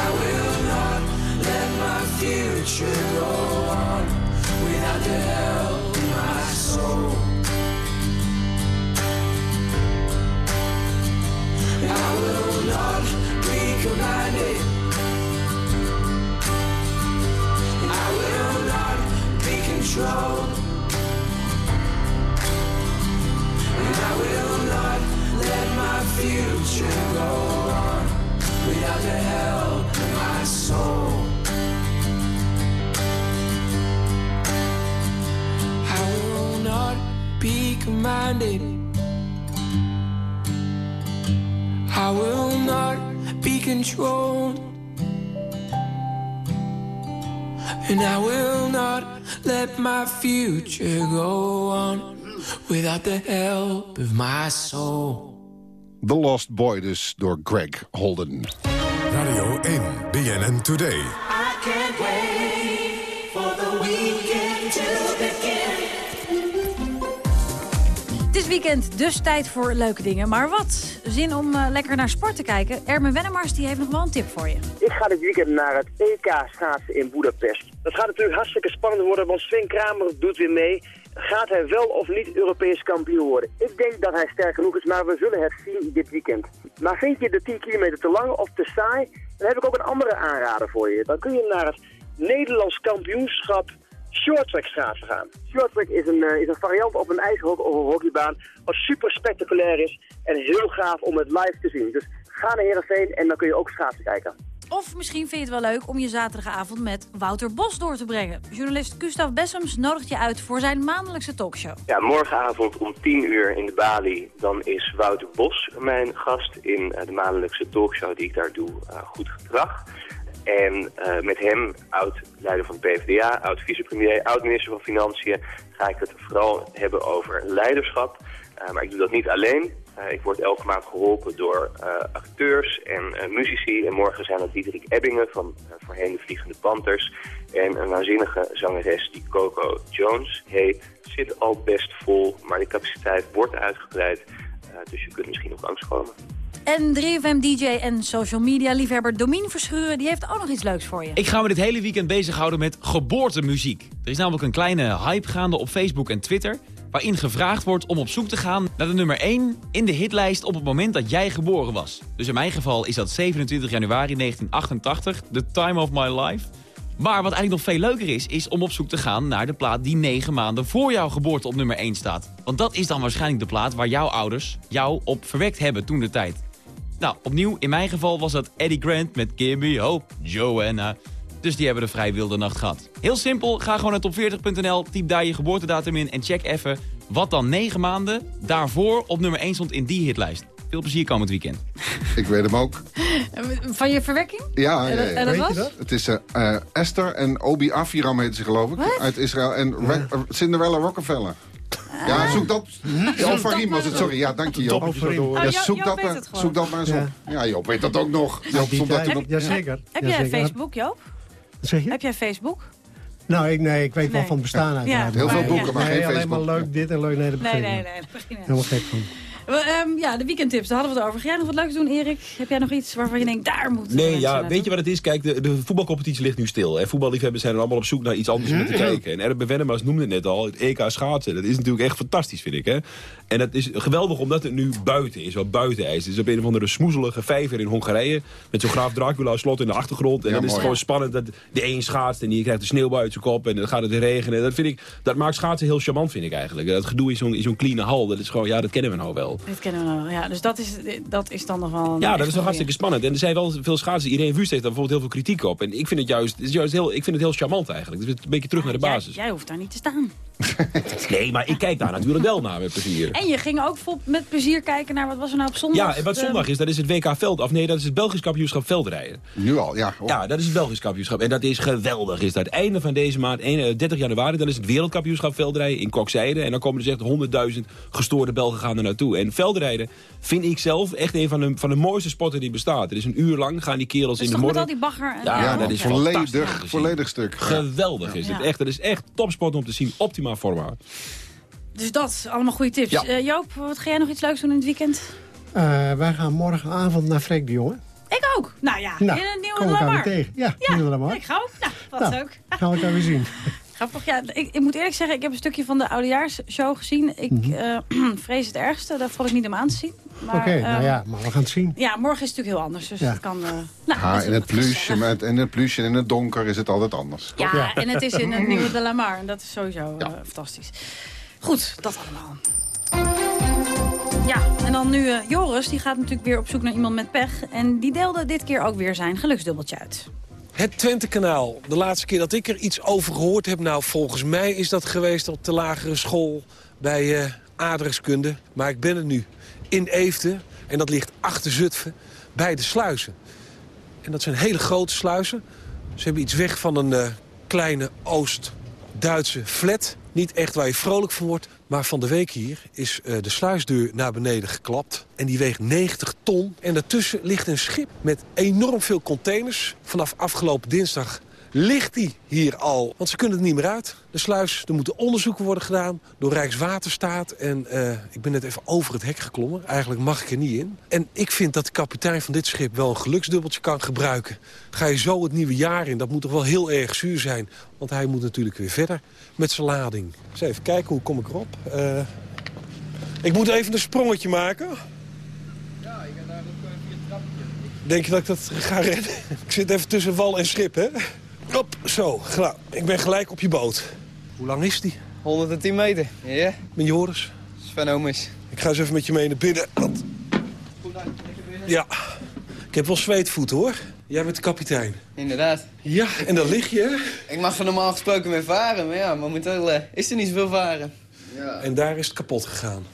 Speaker 33: I will not let my future go on without the help of my soul. I will not be commanded. I will not be controlled. I will not let my future go on without the help be commanded. I will not be controlled. And I will not let my future go on without the help of my soul.
Speaker 22: The Lost Boy dus door Greg Holden.
Speaker 2: Radio 1, BNN Today.
Speaker 19: I can't wait weekend,
Speaker 17: dus tijd voor leuke dingen. Maar wat? Zin om uh, lekker naar sport te kijken? Ermen Wennemars die heeft nog wel een tip voor je.
Speaker 34: Ik ga dit weekend naar het EK schaatsen in Budapest. Dat gaat natuurlijk hartstikke spannend worden, want Sven Kramer doet weer mee. Gaat hij wel of niet Europees kampioen worden? Ik denk dat hij sterk genoeg is, maar we zullen het zien dit weekend. Maar vind je de 10 kilometer te lang of te saai? Dan heb ik ook een andere aanrader voor je. Dan kun je naar het Nederlands kampioenschap shorttrack schaatsen gaan. Shorttrack is een, is een variant op een ijshockeybaan wat super spectaculair is en heel gaaf om het live te zien. Dus ga naar Heerenveen en dan kun je ook schaatsen kijken.
Speaker 17: Of misschien vind je het wel leuk om je zaterdagavond met Wouter Bos door te brengen. Journalist Gustav Bessems nodigt je uit voor zijn maandelijkse talkshow.
Speaker 35: Ja, morgenavond om 10 uur in de Bali, dan is Wouter Bos mijn gast in de maandelijkse talkshow die ik daar doe, Goed Gedrag. En uh, met hem, oud-leider van de PvdA, oud-vicepremier, oud-minister van Financiën, ga ik het vooral hebben over leiderschap. Uh, maar ik doe dat niet alleen. Uh, ik word elke maand geholpen door acteurs en muzici. En morgen zijn het Diederik Ebbingen van voorheen de Vliegende Panthers. En een waanzinnige zangeres die Coco Jones heet. Zit al best vol, maar de capaciteit wordt uitgebreid. dus je kunt misschien ook langskomen.
Speaker 17: En 3FM-dj en social media-liefhebber Domien Verschuren... die heeft ook nog iets leuks voor je.
Speaker 36: Ik ga me dit hele weekend bezighouden met geboortemuziek. Er is namelijk een kleine hype gaande op Facebook en Twitter... waarin gevraagd wordt om op zoek te gaan naar de nummer 1 in de hitlijst... op het moment dat jij geboren was. Dus in mijn geval is dat 27 januari 1988, The Time of My Life... Maar wat eigenlijk nog veel leuker is, is om op zoek te gaan naar de plaat die negen maanden voor jouw geboorte op nummer 1 staat. Want dat is dan waarschijnlijk de plaat waar jouw ouders jou op verwekt hebben toen de tijd. Nou, opnieuw, in mijn geval was dat Eddie Grant met Kimmy Hope, Joanna. Dus die hebben de vrij wilde nacht gehad. Heel simpel, ga gewoon naar top40.nl, typ daar je geboortedatum in... en check even wat dan negen maanden daarvoor op nummer 1 stond in die hitlijst. Veel plezier komend weekend.
Speaker 22: Ik weet hem ook.
Speaker 17: Van je verwekking?
Speaker 22: Ja, ja, ja.
Speaker 17: En dat was?
Speaker 22: Dat? Het is uh, Esther en Obi Afiram heet ze geloof ik. Uit Israël. En ja. Cinderella Rockefeller. Ja, zoek dat. Ja, Farim was het, sorry. Ja, dank je Joop.
Speaker 17: Oh,
Speaker 22: Ja, zoek, dat maar, zoek dat maar eens op. Ja, Joop weet dat ook nog. Joop stond dat op.
Speaker 24: Jazeker.
Speaker 17: Heb jij Facebook, Joop?
Speaker 24: Zeg je?
Speaker 17: Heb jij Facebook?
Speaker 24: Nou, ik, nee, ik weet wel van bestaan uiteraard.
Speaker 22: Heel veel boeken, maar geen
Speaker 24: nee,
Speaker 22: Facebook.
Speaker 24: alleen maar leuk dit en leuk nee, dat
Speaker 17: Nee, nee, nee.
Speaker 24: Helemaal gek van.
Speaker 17: Um, ja, de weekendtips, daar hadden we het over. Ga jij nog wat leuks doen, Erik? Heb jij nog iets waarvan je denkt, daar moet
Speaker 23: Nee, ja, weet je wat het is? Kijk, de, de voetbalcompetitie ligt nu stil. En voetballiefhebbers zijn er allemaal op zoek naar iets anders om te kijken. En Erbe Wennemars noemde het net al, het EK schaatsen. Dat is natuurlijk echt fantastisch, vind ik. Hè? En dat is geweldig omdat het nu buiten is, wat buitenijs. Het is op een of andere smoezelige vijver in Hongarije. Met zo'n graaf Dracula slot in de achtergrond. En
Speaker 22: Ja,
Speaker 23: dan is het gewoon spannend dat de een schaatst en die krijgt de sneeuwbui uit zijn kop. En dan gaat het weer regenen. Dat, vind ik, dat maakt schaatsen heel charmant, vind ik eigenlijk. Dat gedoe in zo'n in zo'n clean hal, dat is gewoon, ja, dat kennen we nou wel.
Speaker 17: Dit kennen we nou, ja. Dus dat is, dat is dan nog wel...
Speaker 23: Ja, dat is toch hartstikke spannend. En er zijn wel veel schaatsen. Irene Wust heeft daar bijvoorbeeld heel veel kritiek op. En ik vind het juist, het is juist heel, ik vind het heel charmant eigenlijk. Dus een beetje terug naar de
Speaker 17: Jij,
Speaker 23: basis.
Speaker 17: jij hoeft daar niet te staan. [LAUGHS]
Speaker 23: Nee, maar ik kijk daar natuurlijk wel naar met plezier.
Speaker 17: En je ging ook vol met plezier kijken naar, wat was er nou op zondag?
Speaker 23: Ja, en wat
Speaker 17: De-
Speaker 23: zondag is, dat is het WK Veld. Of nee, dat is het Belgisch kampioenschap veldrijden.
Speaker 22: Nu al, ja.
Speaker 23: Ja, dat is het Belgisch kampioenschap. En dat is geweldig. Is dat het einde van deze maand, 1, 30 januari, dan is het wereldkampioenschap veldrijden in Kokzijde. En dan komen er echt 100.000 gestoorde Belgen gaan er naartoe. En veldrijden vind ik zelf echt een van de, van de mooiste sporten die bestaat. Het is een uur lang gaan die kerels
Speaker 17: Dus
Speaker 23: in de modder.
Speaker 17: al die bagger? En
Speaker 23: Ja,
Speaker 22: Ja,
Speaker 23: dat is
Speaker 22: volledig, volledig stuk.
Speaker 23: Geweldig is het. Echt, dat is echt topsport om te zien. Optimaal formaat.
Speaker 17: Dus dat, allemaal goede tips.
Speaker 23: Ja.
Speaker 17: Eh, Joop, wat ga jij nog iets leuks doen in het weekend?
Speaker 24: Eh, wij gaan morgenavond naar Freek de Jonge.
Speaker 17: Ik ook. Nou ja,
Speaker 24: Nou,
Speaker 17: in een nieuwe
Speaker 24: kom ik elkaar
Speaker 17: Lamar.
Speaker 24: tegen. Ja,
Speaker 17: Ja,
Speaker 24: nieuwe Lamar.
Speaker 17: ik ga ook. Nou, wat
Speaker 24: Nou,
Speaker 17: ook.
Speaker 24: Gaan we elkaar weer zien. [LAUGHS]
Speaker 17: Grappig, ja. Ik, ik moet eerlijk zeggen, ik heb een stukje van de oudejaarsshow gezien. Ik
Speaker 24: Mhm.
Speaker 17: eh, [CLEARS THROAT] vrees het ergste. Dat vond ik niet om aan te zien.
Speaker 24: Oké,
Speaker 17: Maar,
Speaker 24: nou
Speaker 17: eh,
Speaker 24: ja, maar we gaan het zien.
Speaker 17: Ja, morgen is het natuurlijk heel anders. Dus
Speaker 24: Ja.
Speaker 17: het kan... eh, nou,
Speaker 22: Ja, in het plusje, met, in het plusje en in het donker is het altijd anders.
Speaker 17: Ja, en het is in een [LAUGHS] nieuwe De La Mar. En dat is sowieso eh, fantastisch. Goed, dat allemaal. Ja, en dan nu eh, Joris. Die gaat natuurlijk weer op zoek naar iemand met pech. En die deelde dit keer ook weer zijn geluksdubbeltje uit.
Speaker 20: Het Twente-kanaal. De laatste keer dat ik er iets over gehoord heb... nou, volgens mij is dat geweest op de lagere school bij eh aardrijkskunde. Maar ik ben er nu in Eefde. En dat ligt achter Zutphen bij de sluizen. En dat zijn hele grote sluizen. Ze hebben iets weg van een eh, kleine Oost-Duitse flat. Niet echt waar je vrolijk van wordt. Maar van de week hier is eh, de sluisdeur naar beneden geklapt. En die weegt 90 ton. En daartussen ligt een schip met enorm veel containers. Vanaf afgelopen dinsdag ligt die hier al. Want ze kunnen het niet meer uit. De sluis, er moeten onderzoeken worden gedaan door Rijkswaterstaat. En eh, ik ben net even over het hek geklommen. Eigenlijk mag ik er niet in. En ik vind dat de kapitein van dit schip wel een geluksdubbeltje kan gebruiken. Ga je zo het nieuwe jaar in, dat moet toch wel heel erg zuur zijn. Want hij moet natuurlijk weer verder met zijn lading. Eens even kijken, hoe kom ik erop? Eh, ik moet even een sprongetje maken. Denk je dat ik dat ga redden? [LAUGHS] Ik zit even tussen wal en schip, hè? Op, zo. Nou, ik ben gelijk op je boot. Hoe lang is die?
Speaker 37: 110 meter. Ja.
Speaker 20: Ben Joris?
Speaker 37: Sven Omis.
Speaker 20: Ik ga eens even met je mee naar binnen. Want... Ja. Ik heb wel zweetvoeten, hoor. Jij bent de kapitein.
Speaker 37: Inderdaad.
Speaker 20: Ja, en dan lig je,
Speaker 37: Ik mag er normaal gesproken mee varen, maar ja, momenteel uh, is er niet zoveel varen.
Speaker 20: Ja. En daar is het kapot gegaan.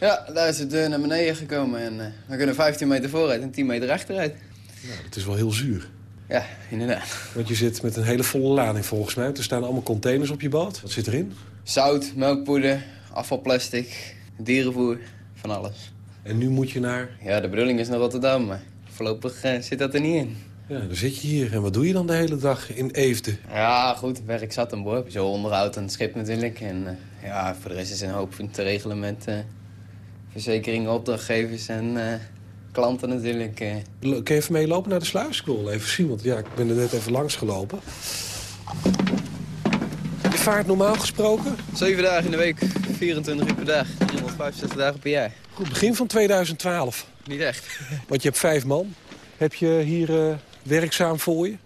Speaker 37: Ja, daar is het uh, naar beneden gekomen en uh, we kunnen 15 meter vooruit en 10 meter achteruit.
Speaker 20: Ja, dat is wel heel zuur.
Speaker 37: Ja, inderdaad.
Speaker 20: Want je zit met een hele volle lading volgens mij. Er staan allemaal containers op je boot. Wat zit erin?
Speaker 37: Zout, melkpoeder, afvalplastic, dierenvoer, van alles.
Speaker 20: En nu moet je naar?
Speaker 37: Ja, de bedoeling is naar Rotterdam, maar voorlopig uh, zit dat er niet in.
Speaker 20: Ja, dan zit je hier. En wat doe je dan de hele dag in Eefde?
Speaker 37: Ja, goed. Werk zat aan boord. Zo onderhoud aan het schip natuurlijk. En uh, ja, voor de rest is een hoop te regelen met uh, verzekeringen, opdrachtgevers en klanten natuurlijk.
Speaker 20: Kun je even meelopen naar de sluis? Ik wil even zien, want ja, ik ben er net even langs gelopen. Je vaart normaal gesproken?
Speaker 37: Zeven dagen in de week, 24 uur per dag, 365 dagen per jaar.
Speaker 20: Goed, begin van 2012.
Speaker 37: Niet echt. [LAUGHS]
Speaker 20: Want je hebt vijf man. Heb je hier uh, werkzaam voor je?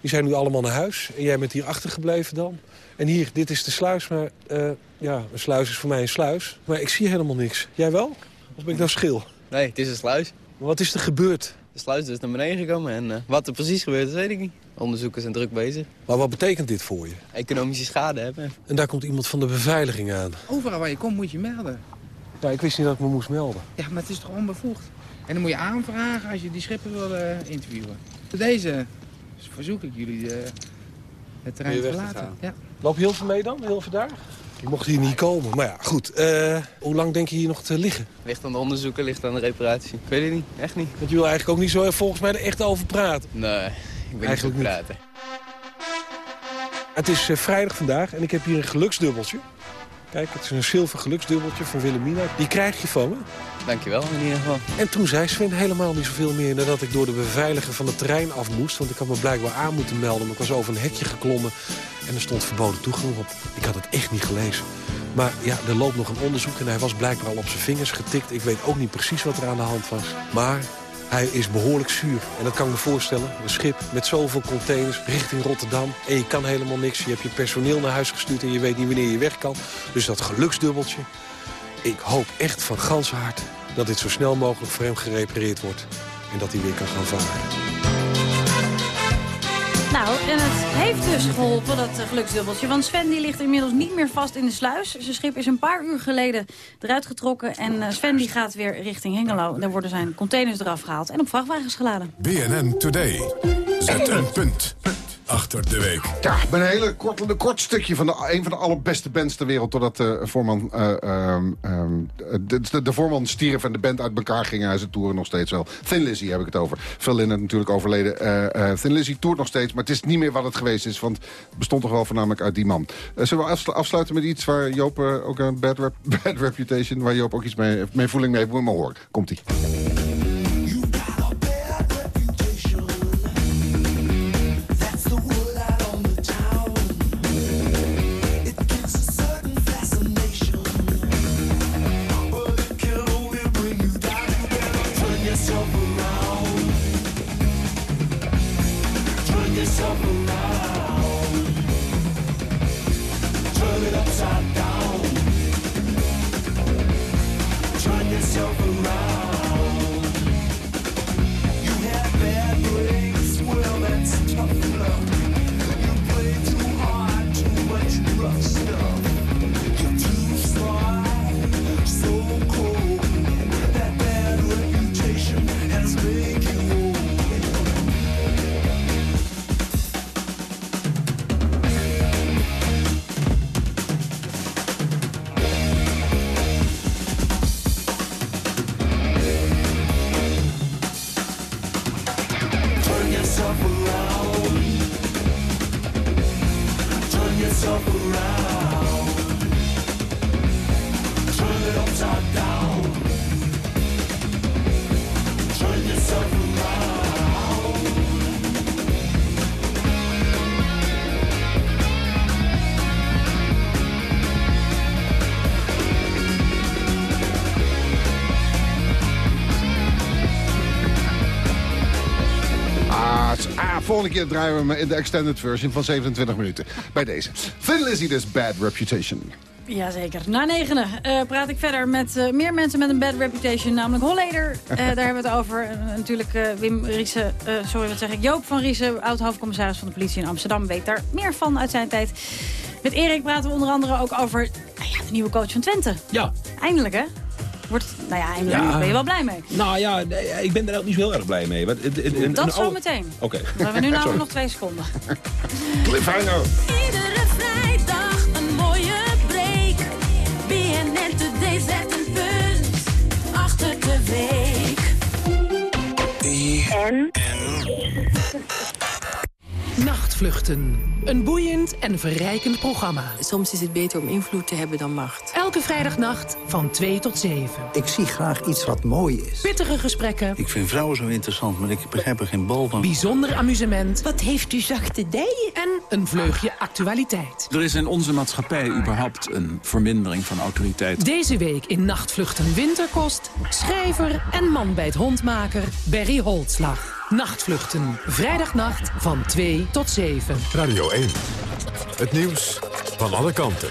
Speaker 20: Die zijn nu allemaal naar huis. En jij bent hier achtergebleven dan. En hier, dit is de sluis. Maar uh, ja, een sluis is voor mij een sluis. Maar ik zie helemaal niks. Jij wel? Of ben ik nou schil?
Speaker 37: Nee, het is een sluis.
Speaker 20: Maar wat is er gebeurd?
Speaker 37: De sluis is naar beneden gekomen en uh, wat er precies gebeurd is, weet ik niet. Onderzoekers zijn druk bezig.
Speaker 20: Maar wat betekent dit voor je?
Speaker 37: Economische schade hebben.
Speaker 20: En daar komt iemand van de beveiliging aan.
Speaker 38: Overal waar je komt moet je melden.
Speaker 20: Ja, ik wist niet dat ik me moest melden.
Speaker 38: Ja, maar het is toch onbevoegd? En dan moet je aanvragen als je die schippen wil uh, interviewen. Voor deze verzoek ik jullie uh, het terrein te verlaten. Ja.
Speaker 20: Loop je heel veel mee dan, heel veel daar? Ik mocht hier niet komen. Maar ja, goed. Uh, hoe lang denk je hier nog te liggen?
Speaker 37: Ligt aan de onderzoeken, ligt aan de reparatie. Ik weet het niet, echt niet.
Speaker 20: Want je wil eigenlijk ook niet zo volgens mij er echt over praten.
Speaker 37: Nee, ik ben eigenlijk niet praten.
Speaker 20: Het is uh, vrijdag vandaag en ik heb hier een geluksdubbeltje. Kijk, het is een zilver geluksdubbeltje van Willemina. Die krijg je van me.
Speaker 37: Dankjewel, in ieder geval.
Speaker 20: En toen zei Sven helemaal niet zoveel meer nadat ik door de beveiliger van het terrein af moest. Want ik had me blijkbaar aan moeten melden, maar ik was over een hekje geklommen. En er stond verboden toegang op. Ik had het echt niet gelezen. Maar ja, er loopt nog een onderzoek en hij was blijkbaar al op zijn vingers getikt. Ik weet ook niet precies wat er aan de hand was. Maar hij is behoorlijk zuur. En dat kan ik me voorstellen. Een schip met zoveel containers richting Rotterdam. En je kan helemaal niks. Je hebt je personeel naar huis gestuurd en je weet niet wanneer je weg kan. Dus dat geluksdubbeltje. Ik hoop echt van ganse hart dat dit zo snel mogelijk voor hem gerepareerd wordt. En dat hij weer kan gaan varen.
Speaker 17: Nou, en het heeft dus geholpen, dat geluksdubbeltje. Want Sven die ligt inmiddels niet meer vast in de sluis. Zijn schip is een paar uur geleden eruit getrokken. En Sven die gaat weer richting Hengelo. Daar worden zijn containers eraf gehaald en op vrachtwagens geladen.
Speaker 2: BNN Today. Zet een punt achter de week.
Speaker 22: Ja, een hele kort, kort stukje van de, een van de allerbeste bands ter wereld... totdat uh, voorman, uh, um, de, de, de, voorman stierf en de band uit elkaar ging. Hij ze toeren nog steeds wel. Thin Lizzy heb ik het over. Phil Lynott natuurlijk overleden. Uh, Thin Lizzy toert nog steeds, maar het is niet meer wat het geweest is. Want het bestond toch wel voornamelijk uit die man. zullen we afsluiten met iets waar Joop ook een bad, rep, [LAUGHS] bad reputation... waar Joop ook iets mee, mee voeling mee? Moet maar. Komt-ie. yourself around. Turn yourself around. Volgende keer draaien we hem in de extended version van 27 minuten. Bij deze. Thin Lizzy, dus Bad Reputation.
Speaker 17: Jazeker. Na negenen uh, praat ik verder met uh, meer mensen met een bad reputation, namelijk Holleder. Uh, [LAUGHS] daar hebben we het over. natuurlijk Wim Riese, sorry wat zeg ik, Joop van Riese, oud-hoofdcommissaris van de politie in Amsterdam, weet daar meer van uit zijn tijd. Met Erik praten we onder andere ook over nou ja, de nieuwe coach van Twente.
Speaker 23: Ja.
Speaker 17: Eindelijk hè? Wordt, nou ja, ja. ben je wel blij mee.
Speaker 23: Nou ja, ik ben er ook niet zo heel erg blij mee. Want,
Speaker 17: een, Dat zo meteen.
Speaker 23: Oké. Okay.
Speaker 17: We hebben nu [LAUGHS] namelijk nog twee seconden.
Speaker 22: Cliffhanger.
Speaker 19: Iedere vrijdag een mooie break. BNN Today zet een punt achter de week.
Speaker 39: En? Nachtvluchten. Een boeiend en verrijkend programma.
Speaker 40: Soms is het beter om invloed te hebben dan macht.
Speaker 39: Elke vrijdagnacht van 2 tot 7.
Speaker 41: Ik zie graag iets wat mooi is.
Speaker 39: Pittige gesprekken.
Speaker 41: Ik vind vrouwen zo interessant, maar ik begrijp er geen bal van.
Speaker 39: Bijzonder amusement.
Speaker 40: Wat heeft u zachte dijen?
Speaker 39: En een vleugje actualiteit.
Speaker 42: Er is in onze maatschappij überhaupt een vermindering van autoriteit.
Speaker 39: Deze week in Nachtvluchten Winterkost... schrijver en man bij het hondmaker Berry Holtslag. Nachtvluchten. Vrijdagnacht van 2 tot 7.
Speaker 2: Radio 1. Het nieuws van alle kanten.